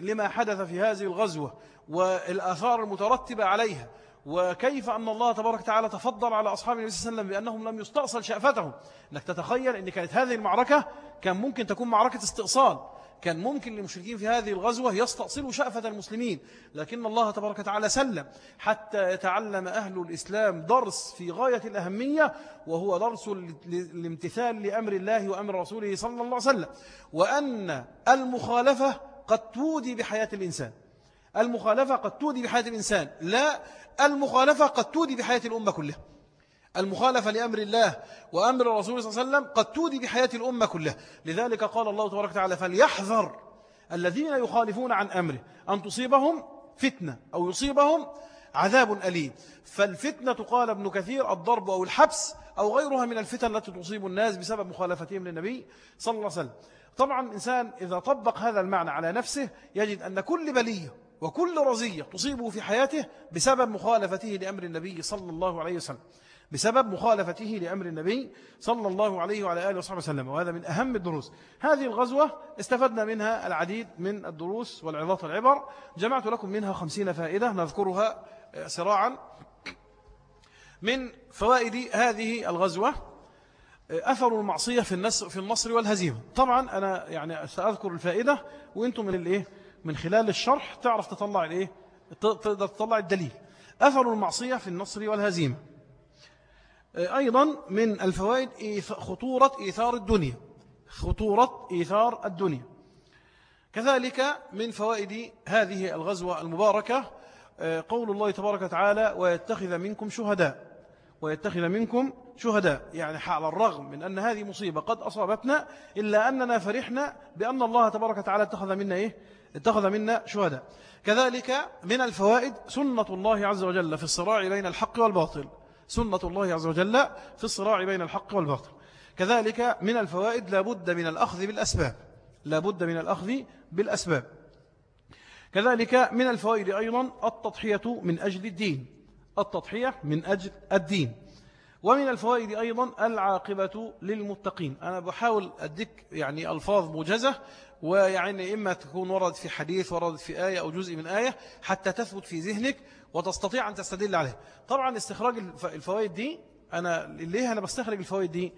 لما حدث في هذه الغزوة والآثار المترتبة عليها. وكيف أن الله تبارك وتعالى تفضل على أصحاب النبي صلى الله عليه وسلم بأنهم لم يستأصل شأفتهم. أنك تتخيل أن كانت هذه المعركة كان ممكن تكون معركة استئصال. كان ممكن للمشركين في هذه الغزوة يستأصلوا شأفة المسلمين. لكن الله تبارك وتعالى سلم حتى يتعلم أهل الإسلام درس في غاية الأهمية وهو درس الامتثال لأمر الله وأمر رسوله صلى الله عليه وسلم. وأن المخالفة قد تودي بحياة الإنسان. المخالفة قد تودي بحياة الإنسان. لا المخالفة قد تودي بحياة الأمة كلها. المخالفة لأمر الله وأمر الرسول صلى الله عليه وسلم قد تودي بحياة الأمة كلها. لذلك قال الله تبارك وتعالى فليحذر الذين يخالفون عن أمره أن تصيبهم فتنة أو يصيبهم عذاب أليم. فالفتنة قال ابن كثير الضرب أو الحبس أو غيرها من الفتن التي تصيب الناس بسبب مخالفتهم للنبي صلى الله عليه وسلم. طبعا الإنسان إذا طبق هذا المعنى على نفسه يجد أن كل بلية وكل رزية تصيبه في حياته بسبب مخالفته لأمر النبي صلى الله عليه وسلم. بسبب مخالفته لأمر النبي صلى الله عليه وعلى آله وصحبه وسلم وهذا من أهم الدروس. هذه الغزوة استفدنا منها العديد من الدروس والعظات والعبر جمعت لكم منها خمسين فائدة نذكرها سراعا من فوائد هذه الغزوة أثر المعصية في النصر, في النصر والهزيمة. طبعا أنا يعني سأذكر الفائدة وإنتم من الإيه؟ من خلال الشرح تعرف تطلع الإيه؟ تقدر تطلع الدليل. أثر المعصية في النصر والهزيمة. أيضا من الفوائد خطورة إيثار الدنيا. خطورة إيثار الدنيا. كذلك من فوائد هذه الغزوة المباركة قول الله تبارك وتعالى ويتخذ منكم شهداء. ويتخذ منكم شهداء. يعني على الرغم من أن هذه مصيبة قد أصابتنا إلا أننا فرحنا بأن الله تبارك وتعالى اتخذ منا إيه؟ اتخذ منا شهداء. كذلك من الفوائد سنة الله عز وجل في الصراع بين الحق والباطل. سنة الله عز وجل في الصراع بين الحق والباطل. كذلك من الفوائد لابد من الأخذ بالأسباب. لابد من الأخذ بالأسباب. كذلك من الفوائد أيضا التضحية من أجل الدين. التضحية من أجل الدين. ومن الفوائد أيضا العاقبة للمتقين. أنا بحاول أديك يعني ألفاظ موجزة ويعني إما تكون ورد في حديث ورد في آية أو جزء من آية حتى تثبت في ذهنك وتستطيع أن تستدل عليه. طبعا استخراج الفوائد دي أنا ليه أنا بستخرج الفوائد دي؟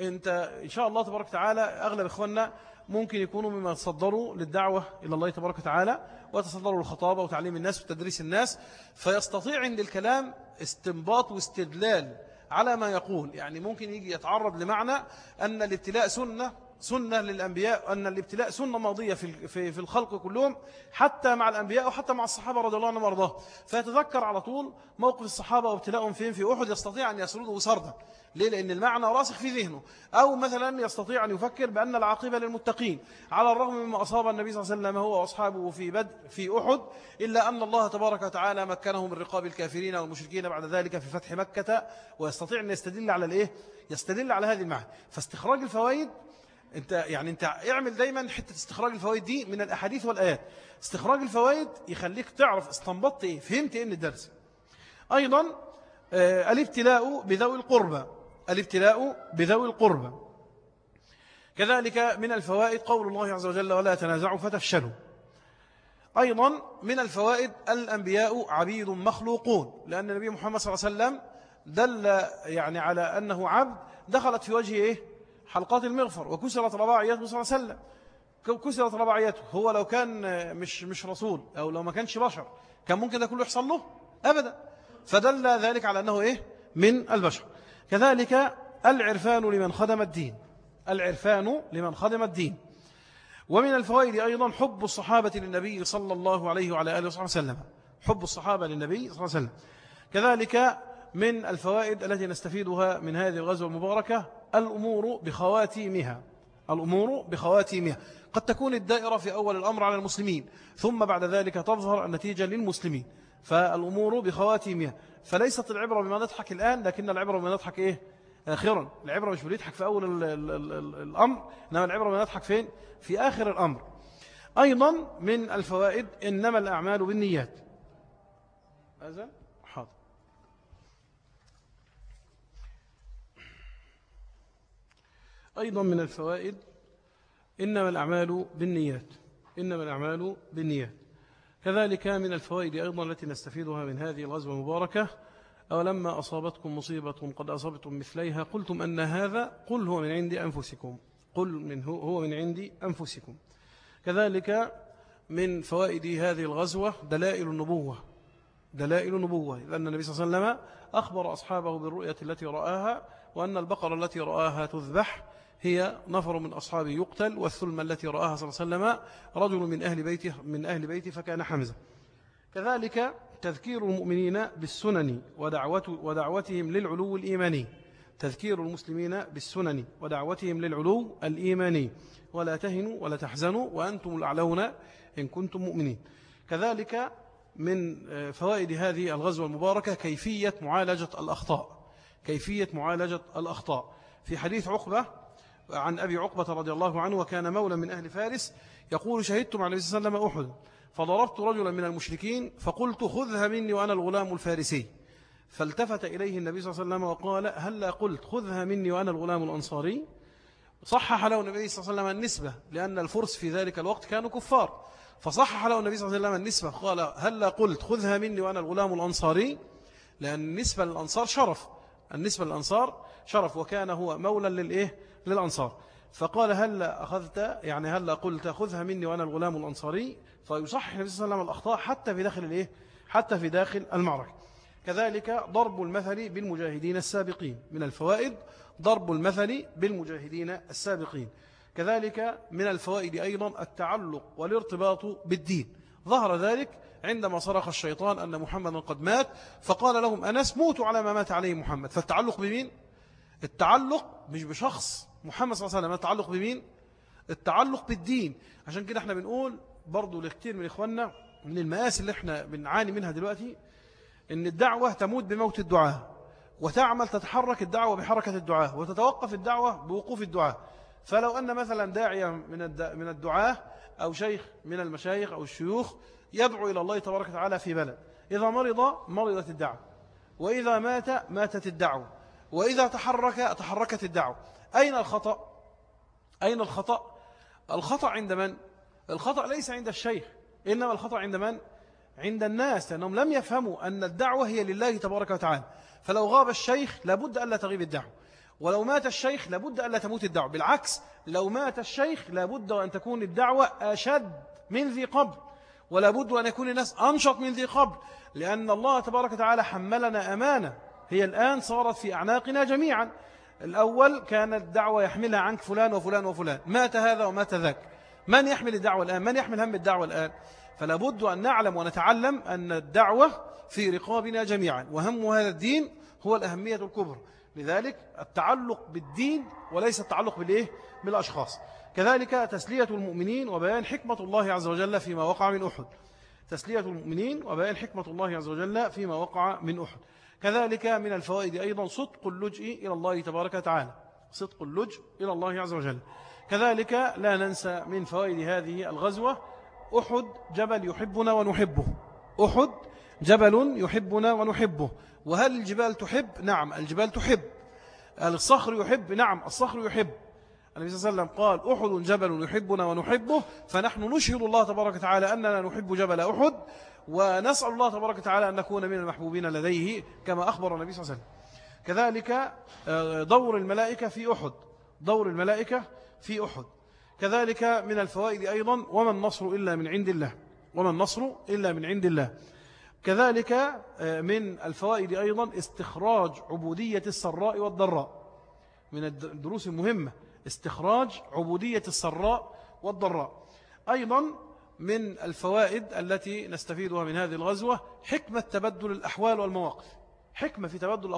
أنت إن شاء الله تبارك وتعالى أغلب إخواننا ممكن يكونوا مما تصدروا للدعوة إلى الله تبارك وتعالى وتصدروا للخطابة وتعليم الناس وتدريس الناس. فيستطيع عند الكلام استنباط واستدلال على ما يقول. يعني ممكن يجي يتعرض لمعنى أن الابتلاء سنة سنة للأنبياء أن الابتلاء سنة ماضية في في الخلق كلهم حتى مع الأنبياء وحتى مع الصحابة رضي الله عنهم وأرضاه. فيتذكر على طول موقف الصحابة وابتلاءهم فين؟ في أحد يستطيع أن يسرده سردا. ليه؟ لأن المعنى راسخ في ذهنه. أو مثلا يستطيع أن يفكر بأن العاقبة للمتقين. على الرغم مما أصاب النبي صلى الله عليه وسلم هو وأصحابه في بدء في أحد إلا أن الله تبارك وتعالى مكنه من رقاب الكافرين والمشركين بعد ذلك في فتح مكة ويستطيع أن يستدل على الإيه؟ يستدل على هذه المعنى فاستخراج الفوائد انت يعني انت اعمل دايما حتة استخراج الفوائد دي من الأحاديث والآيات. استخراج الفوائد يخليك تعرف استنبطت إيه فهمت إيه من الدرس. أيضا آه الابتلاء بذوي القربى. الابتلاء بذوي القربى. كذلك من الفوائد قول الله عز وجل ولا تنازعوا فتفشلوا. أيضا من الفوائد الأنبياء عبيد مخلوقون. لأن النبي محمد صلى الله عليه وسلم دل يعني على أنه عبد دخلت في وجهه إيه؟ حلقات المغفر وكسرت رباعيته صلى الله عليه وسلم. كسرت رباعيته هو لو كان مش مش رسول أو لو ما كانش بشر كان ممكن ده كله يحصل له؟ أبدا. فدل ذلك على أنه إيه؟ من البشر. كذلك العرفان لمن خدم الدين. العرفان لمن خدم الدين. ومن الفوائد أيضا حب الصحابة للنبي صلى الله عليه وعلى آله وصحبه وسلم. حب الصحابة للنبي صلى الله عليه وسلم. كذلك من الفوائد التي نستفيدها من هذه الغزوة المباركة الأمور بخواتيمها. الأمور بخواتيمها. قد تكون الدائرة في أول الأمر على المسلمين ثم بعد ذلك تظهر النتيجة للمسلمين. فالأمور بخواتيمها. فليست العبرة بما نضحك الآن لكن العبرة بما نضحك إيه؟ آخرا العبرة مش بنضحك في أول ال ال ال الأمر إنما العبرة بما نضحك فين؟ في آخر الأمر. أيضا من الفوائد إنما الأعمال بالنيات. أزل؟ أيضا من الفوائد إنما الأعمال بالنيات إنما الأعمال بالنيات. كذلك من الفوائد أيضا التي نستفيدها من هذه الغزوة المباركة أولما أصابتكم مصيبة قد أصبتم مثليها قلتم أن هذا قل هو من عند أنفسكم قل من هو, هو من عند أنفسكم. كذلك من فوائد هذه الغزوة دلائل النبوة دلائل النبوة لأن النبي صلى الله عليه وسلم أخبر أصحابه بالرؤية التي رآها وأن البقرة التي رآها تذبح هي نفر من أصحابه يقتل والثلمة التي رآها صلى الله عليه وسلم رجل من أهل بيته من أهل بيته فكان حمزة. كذلك تذكير المؤمنين بالسنن ودعوة ودعوتهم للعلو الإيماني. تذكير المسلمين بالسنن ودعوتهم للعلو الإيماني. ولا تهنوا ولا تحزنوا وأنتم الأعلون إن كنتم مؤمنين. كذلك من فوائد هذه الغزوة المباركة كيفية معالجة الأخطاء. كيفية معالجة الأخطاء. في حديث عقبة عن أبي عقبة رضي الله عنه وكان مولى من أهل فارس يقول شهدت مع النبي صلى الله عليه وسلم أحد فضربت رجلا من المشركين فقلت خذها مني وأنا الغلام الفارسي. فالتفت إليه النبي صلى الله عليه وسلم وقال هل لا قلت خذها مني وأنا الغلام الأنصاري. صحح له النبي صلى الله عليه وسلم النسبة لأن الفرس في ذلك الوقت كانوا كفار. فصحح له النبي صلى الله عليه وسلم النسبة قال هل لا قلت خذها مني وأنا الغلام الأنصاري. لأن النسبة للأنصار شرف النسبة للأنصار شرف وكان هو مولا للإيه؟ للأنصار. فقال هل أخذت يعني هل قلت خذها مني وأنا الغلام الأنصاري؟ فيصحح النبي صلى الله عليه وسلم الأخطاء حتى في داخل الإيه؟ حتى في داخل المعركة. كذلك ضرب المثل بالمجاهدين السابقين. من الفوائد ضرب المثل بالمجاهدين السابقين. كذلك من الفوائد أيضا التعلق والارتباط بالدين. ظهر ذلك عندما صرخ الشيطان أن محمدا قد مات فقال لهم أنس موتوا على ما مات عليه محمد. فالتعلق بمين؟ التعلق مش بشخص محمد صلى الله عليه وسلم التعلق بمين؟ التعلق بالدين. عشان كده إحنا بنقول برضو لكتير من إخواننا من المآسي اللي إحنا بنعاني منها دلوقتي إن الدعوة تموت بموت الدعاء وتعمل تتحرك الدعوة بحركة الدعاء وتتوقف الدعوة بوقوف الدعاء. فلو أن مثلا داعية من الدعاة أو شيخ من المشايخ أو الشيوخ يدعو إلى الله تبارك وتعالى في بلد. إذا مرض مرضت الدعوة. وإذا مات ماتت الدعوة. وإذا تحرك تحركت الدعوة. أين الخطأ؟ أين الخطأ؟ الخطأ عند من؟ الخطأ ليس عند الشيخ إنما الخطأ عند من؟ عند الناس لأنهم لم يفهموا أن الدعوة هي لله تبارك وتعالى فلو غاب الشيخ لابد ألا تغيب الدعوة ولو مات الشيخ لابد ألا تموت الدعوة بالعكس لو مات الشيخ لابد أن تكون الدعوة أشد من ذي قبل ولابد أن يكون الناس أنشط من ذي قبل لأن الله تبارك وتعالى حملنا أمانة هي الآن صارت في أعناقنا جميعا الأول كانت الدعوة يحملها عنك فلان وفلان وفلان. مات هذا ومات ذاك. من يحمل الدعوة الآن؟ من يحمل هم الدعوة الآن؟ فلا بد أن نعلم ونتعلم أن الدعوة في رقابنا جميعا وهم هذا الدين هو الأهمية الكبرى. لذلك التعلق بالدين وليس التعلق بالإيه؟ بالأشخاص. كذلك تسلية المؤمنين وبيان حكمة الله عز وجل فيما وقع من أحد. تسلية المؤمنين وبيان حكمة الله عز وجل فيما وقع من أحد. كذلك من الفوائد أيضا صدق اللجء إلى الله تبارك وتعالى. صدق اللجء إلى الله عز وجل. كذلك لا ننسى من فوائد هذه الغزوة أحد جبل يحبنا ونحبه. أحد جبل يحبنا ونحبه. وهل الجبال تحب؟ نعم الجبال تحب. الصخر يحب؟ نعم الصخر يحب. النبي صلى الله عليه وسلم قال أحد جبل يحبنا ونحبه فنحن نشهد الله تبارك وتعالى أننا نحب جبل أحد ونسأل الله تبارك وتعالى أن نكون من المحبوبين لديه كما أخبر النبي صلى الله عليه وسلم. كذلك آه، دور الملائكة في أحد دور الملائكة في أحد. كذلك من الفوائد أيضا وما النصر إلا من عند الله وما النصر إلا من عند الله. كذلك آه، من الفوائد أيضا استخراج عبودية السراء والضراء من الدروس المهمة. استخراج عبودية السراء والضراء. أيضا من الفوائد التي نستفيدها من هذه الغزوة حكمة تبدل الأحوال والمواقف. حكمة في تبدل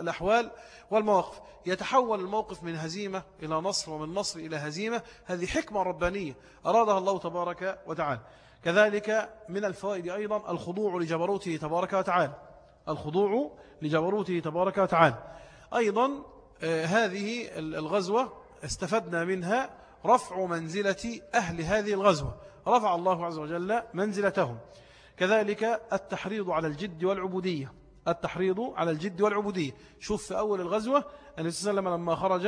الأحوال والمواقف. يتحول الموقف من هزيمة إلى نصر ومن نصر إلى هزيمة. هذه حكمة ربانية. أرادها الله تبارك وتعالى. كذلك من الفوائد أيضا الخضوع لجبروته تبارك وتعالى. الخضوع لجبروته تبارك وتعالى. أيضا آه، هذه الغزوة استفدنا منها رفع منزلة أهل هذه الغزوة. رفع الله عز وجل منزلتهم. كذلك التحريض على الجد والعبودية. التحريض على الجد والعبودية. شوف في أول الغزوة النبي صلى الله عليه وسلم لما خرج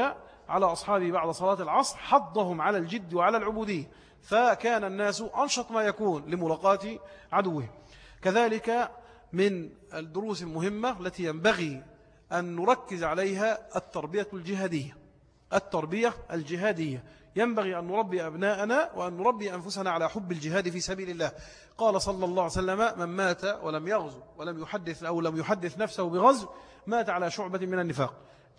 على أصحابه بعد صلاة العصر حضهم على الجد وعلى العبودية. فكان الناس أنشط ما يكون لملاقاة عدوه. كذلك من الدروس المهمة التي ينبغي أن نركز عليها التربية الجهادية. التربية الجهادية. ينبغي أن نربي أبناءنا وأن نربي أنفسنا على حب الجهاد في سبيل الله. قال صلى الله عليه وسلم من مات ولم يغزو ولم يحدث أو لم يحدث نفسه بغزو مات على شعبة من النفاق.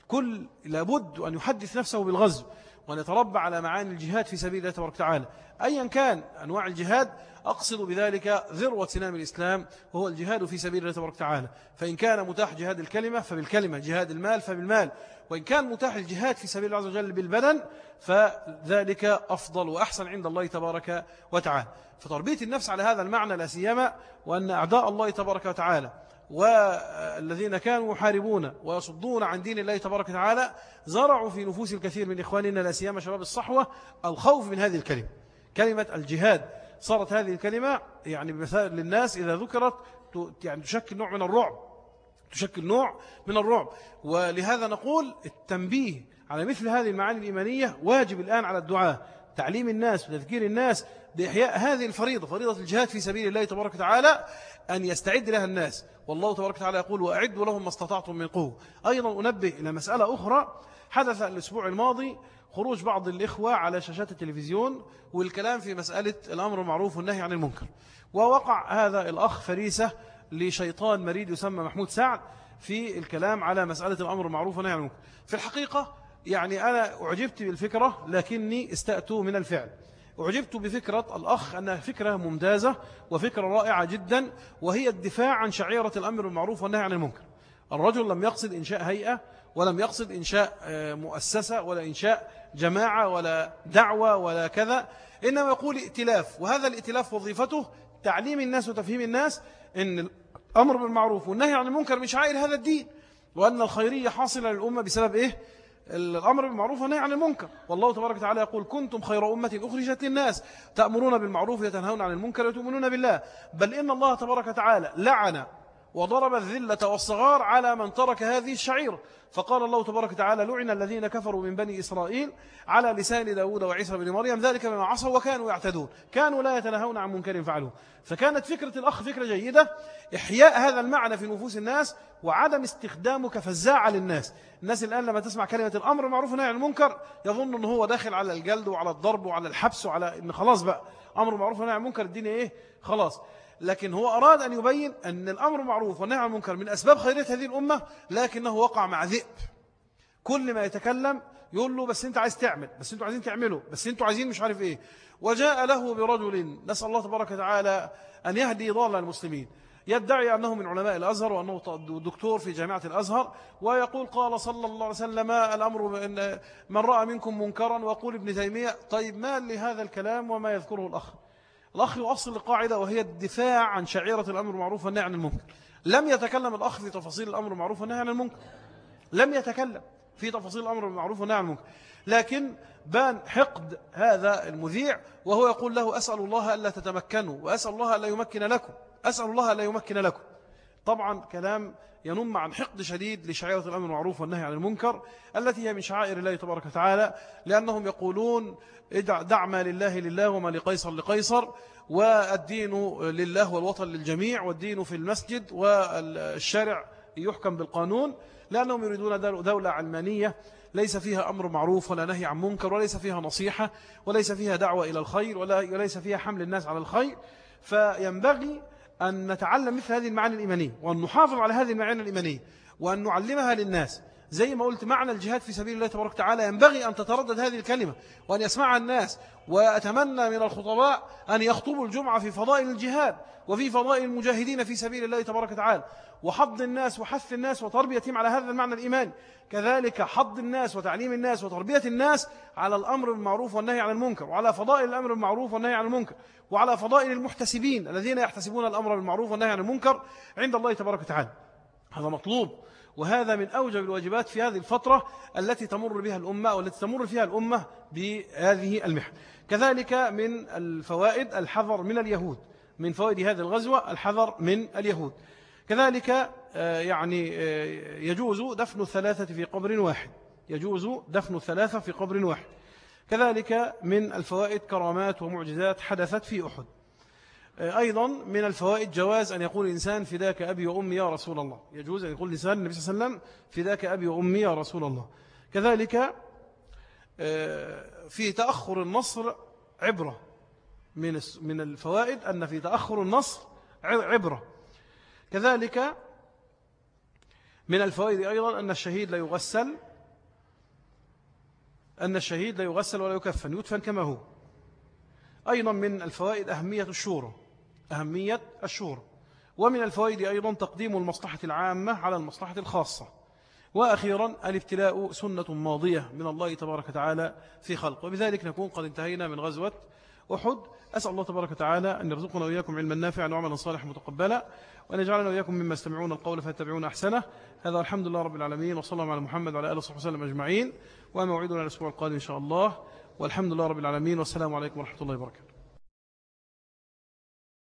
كل لابد أن يحدث نفسه بالغزو. وأن يتربى على معاني الجهاد في سبيل الله تبارك وتعالى. أيا كان أنواع الجهاد أقصد بذلك ذروة سنام الإسلام وهو الجهاد في سبيل الله تبارك وتعالى. فإن كان متاح جهاد الكلمة فبالكلمة جهاد المال فبالمال. وإن كان متاح الجهاد في سبيل الله عز وجل بالبدن فذلك أفضل وأحسن عند الله تبارك وتعالى. فتربية النفس على هذا المعنى لا سيما وأن أعداء الله تبارك وتعالى والذين كانوا يحاربون ويصدون عن دين الله تبارك وتعالى زرعوا في نفوس الكثير من إخواننا لا سيما شباب الصحوة الخوف من هذه الكلمة. كلمة الجهاد. صارت هذه الكلمة يعني بمثال للناس إذا ذكرت يعني تشكل نوع من الرعب. تشكل نوع من الرعب. ولهذا نقول التنبيه على مثل هذه المعاني الإيمانية واجب الآن على الدعاء تعليم الناس وتذكير الناس بإحياء هذه الفريضة فريضة الجهاد في سبيل الله تبارك وتعالى أن يستعد لها الناس. والله تبارك وتعالى يقول وأعدوا لهم ما استطعتم من قوة. أيضا أنبه إلى مسألة أخرى. حدث الأسبوع الماضي خروج بعض الإخوة على شاشات التلفزيون والكلام في مسألة الأمر المعروف والنهي عن المنكر. ووقع هذا الأخ فريسة لشيطان مريد يسمى محمود سعد في الكلام على مسألة الأمر المعروف والنهي عن المنكر. في الحقيقة يعني أنا أعجبت بالفكرة لكني استأت من الفعل. أعجبت بفكرة الأخ أنها فكرة ممتازة وفكرة رائعة جدا وهي الدفاع عن شعيرة الأمر المعروف والنهي عن المنكر الرجل لم يقصد إنشاء هيئة ولم يقصد إنشاء آه، مؤسسة ولا إنشاء جماعة ولا دعوة ولا كذا إنما يقول ائتلاف وهذا الائتلاف وظيفته تعليم الناس وتفهيم الناس أن الأمر بالمعروف والنهي عن المنكر من شعائر هذا الدين وأن الخيرية حاصلة للأمة بسبب إيه؟ الأمر بالمعروف والنهي عن المنكر. والله تبارك وتعالى يقول كنتم خير أمة أخرجت للناس تأمرون بالمعروف وتنهون عن المنكر وتؤمنون بالله. بل إن الله تبارك وتعالى لعن وضرب الذلة والصغار على من ترك هذه الشعيرة فقال الله تبارك وتعالى لعن الذين كفروا من بني إسرائيل على لسان داود وعيسى بن مريم ذلك بما عصوا وكانوا يعتدون. كانوا لا يتنهون عن منكر فعلوه. فكانت فكرة الأخ فكرة جيدة إحياء هذا المعنى في نفوس الناس وعدم استخدامه كفزاعة للناس. الناس الآن لما تسمع كلمة الأمر معروف نهي عن المنكر يظن أنه هو داخل على الجلد وعلى الضرب وعلى الحبس وعلى إن خلاص بقى أمر معروف نهي عن المنكر. الدنيا إيه؟ خلاص. لكن هو أراد أن يبين أن الأمر معروف والنهي عن المنكر من أسباب خيرية هذه الأمة لكنه وقع مع ذئب. كل ما يتكلم يقول له بس أنت عايز تعمل بس أنتوا عايزين تعملوا بس أنتوا عايزين مش عارف إيه. وجاء له برجل نسأل الله تبارك وتعالى أن يهدي ضال المسلمين. يدعي أنه من علماء الأزهر وأنه دكتور في جامعة الأزهر ويقول قال صلى الله عليه وسلم الأمر إن من رأى منكم منكرا وقول ابن تيمية طيب ما لهذا الكلام وما يذكره الأخ؟ الأخ يؤصل القاعدة وهي الدفاع عن شعيرة الأمر المعروف والنهي عن المنكر. لم يتكلم الأخ في تفاصيل الأمر المعروف والنهي عن المنكر. لم يتكلم في تفاصيل الأمر بالمعروف والنهي عن المنكر. لكن بان حقد هذا المذيع وهو يقول له أسأل الله ألا تتمكنوا وأسأل الله ألا يمكن لكم. أسأل الله ألا يمكن لكم. طبعا كلام ينم عن حقد شديد لشعيرة الأمر المعروف والنهي عن المنكر التي هي من شعائر الله تبارك وتعالى لأنهم يقولون دع ما لله لله وما لقيصر لقيصر والدين لله والوطن للجميع والدين في المسجد والشارع يحكم بالقانون. لأنهم يريدون دولة علمانية ليس فيها أمر معروف ولا نهي عن منكر وليس فيها نصيحة وليس فيها دعوة إلى الخير وليس فيها حمل الناس على الخير. فينبغي أن نتعلم مثل هذه المعاني الإيمانية وأن نحافظ على هذه المعاني الإيمانية وأن نعلمها للناس. زي ما قلت معنى الجهاد في سبيل الله تبارك وتعالى ينبغي أن تتردد هذه الكلمة وأن يسمعها الناس وأتمنى من الخطباء أن يخطبوا الجمعة في فضائل الجهاد وفي فضائل المجاهدين في سبيل الله تبارك وتعالى. وحض الناس وحث الناس وتربيتهم على هذا المعنى الإيماني كذلك حض الناس وتعليم الناس وتربية الناس على الأمر بالمعروف والنهي عن المنكر وعلى فضائل الأمر بالمعروف والنهي عن المنكر وعلى فضائل المحتسبين الذين يحتسبون الأمر بالمعروف والنهي عن المنكر عند الله تبارك وتعالى. هذا مطلوب. وهذا من أوجب الواجبات في هذه الفترة التي تمر بها الأمة والتي تمر فيها الأمة بهذه المحن. كذلك من الفوائد الحذر من اليهود. من فوائد هذه الغزوة الحذر من اليهود. كذلك آه، يعني آه، يجوز دفن الثلاثة في قبر واحد. يجوز دفن الثلاثة في قبر واحد. كذلك من الفوائد كرامات ومعجزات حدثت في أحد. أيضا من الفوائد جواز أن يقول الإنسان فداك أبي وأمي يا رسول الله. يجوز أن يقول الإنسان النبي صلى الله عليه وسلم فداك أبي وأمي يا رسول الله. كذلك في تأخر النصر عبرة. من من الفوائد أن في تأخر النصر عبرة. كذلك من الفوائد أيضا أن الشهيد لا يغسل أن الشهيد لا يغسل ولا يكفن يدفن كما هو. أيضا من الفوائد أهمية الشورى. أهمية الشورى ومن الفوائد أيضا تقديم المصلحة العامة على المصلحة الخاصة. وأخيرا الابتلاء سنة ماضية من الله تبارك وتعالى في خلق وبذلك نكون قد انتهينا من غزوة أحد. أسأل الله تبارك وتعالى أن يرزقنا وإياكم علما نافعا وعملا صالحا متقبلا. وأن يجعلنا وإياكم مما يستمعون القول فيتبعون أحسنه. هذا الحمد لله رب العالمين. وصلى الله على محمد وعلى آله وصحبه وسلم أجمعين. وموعدنا الأسبوع القادم إن شاء الله. والحمد لله رب العالمين. والسلام عليكم ورحمة الله وبركاته.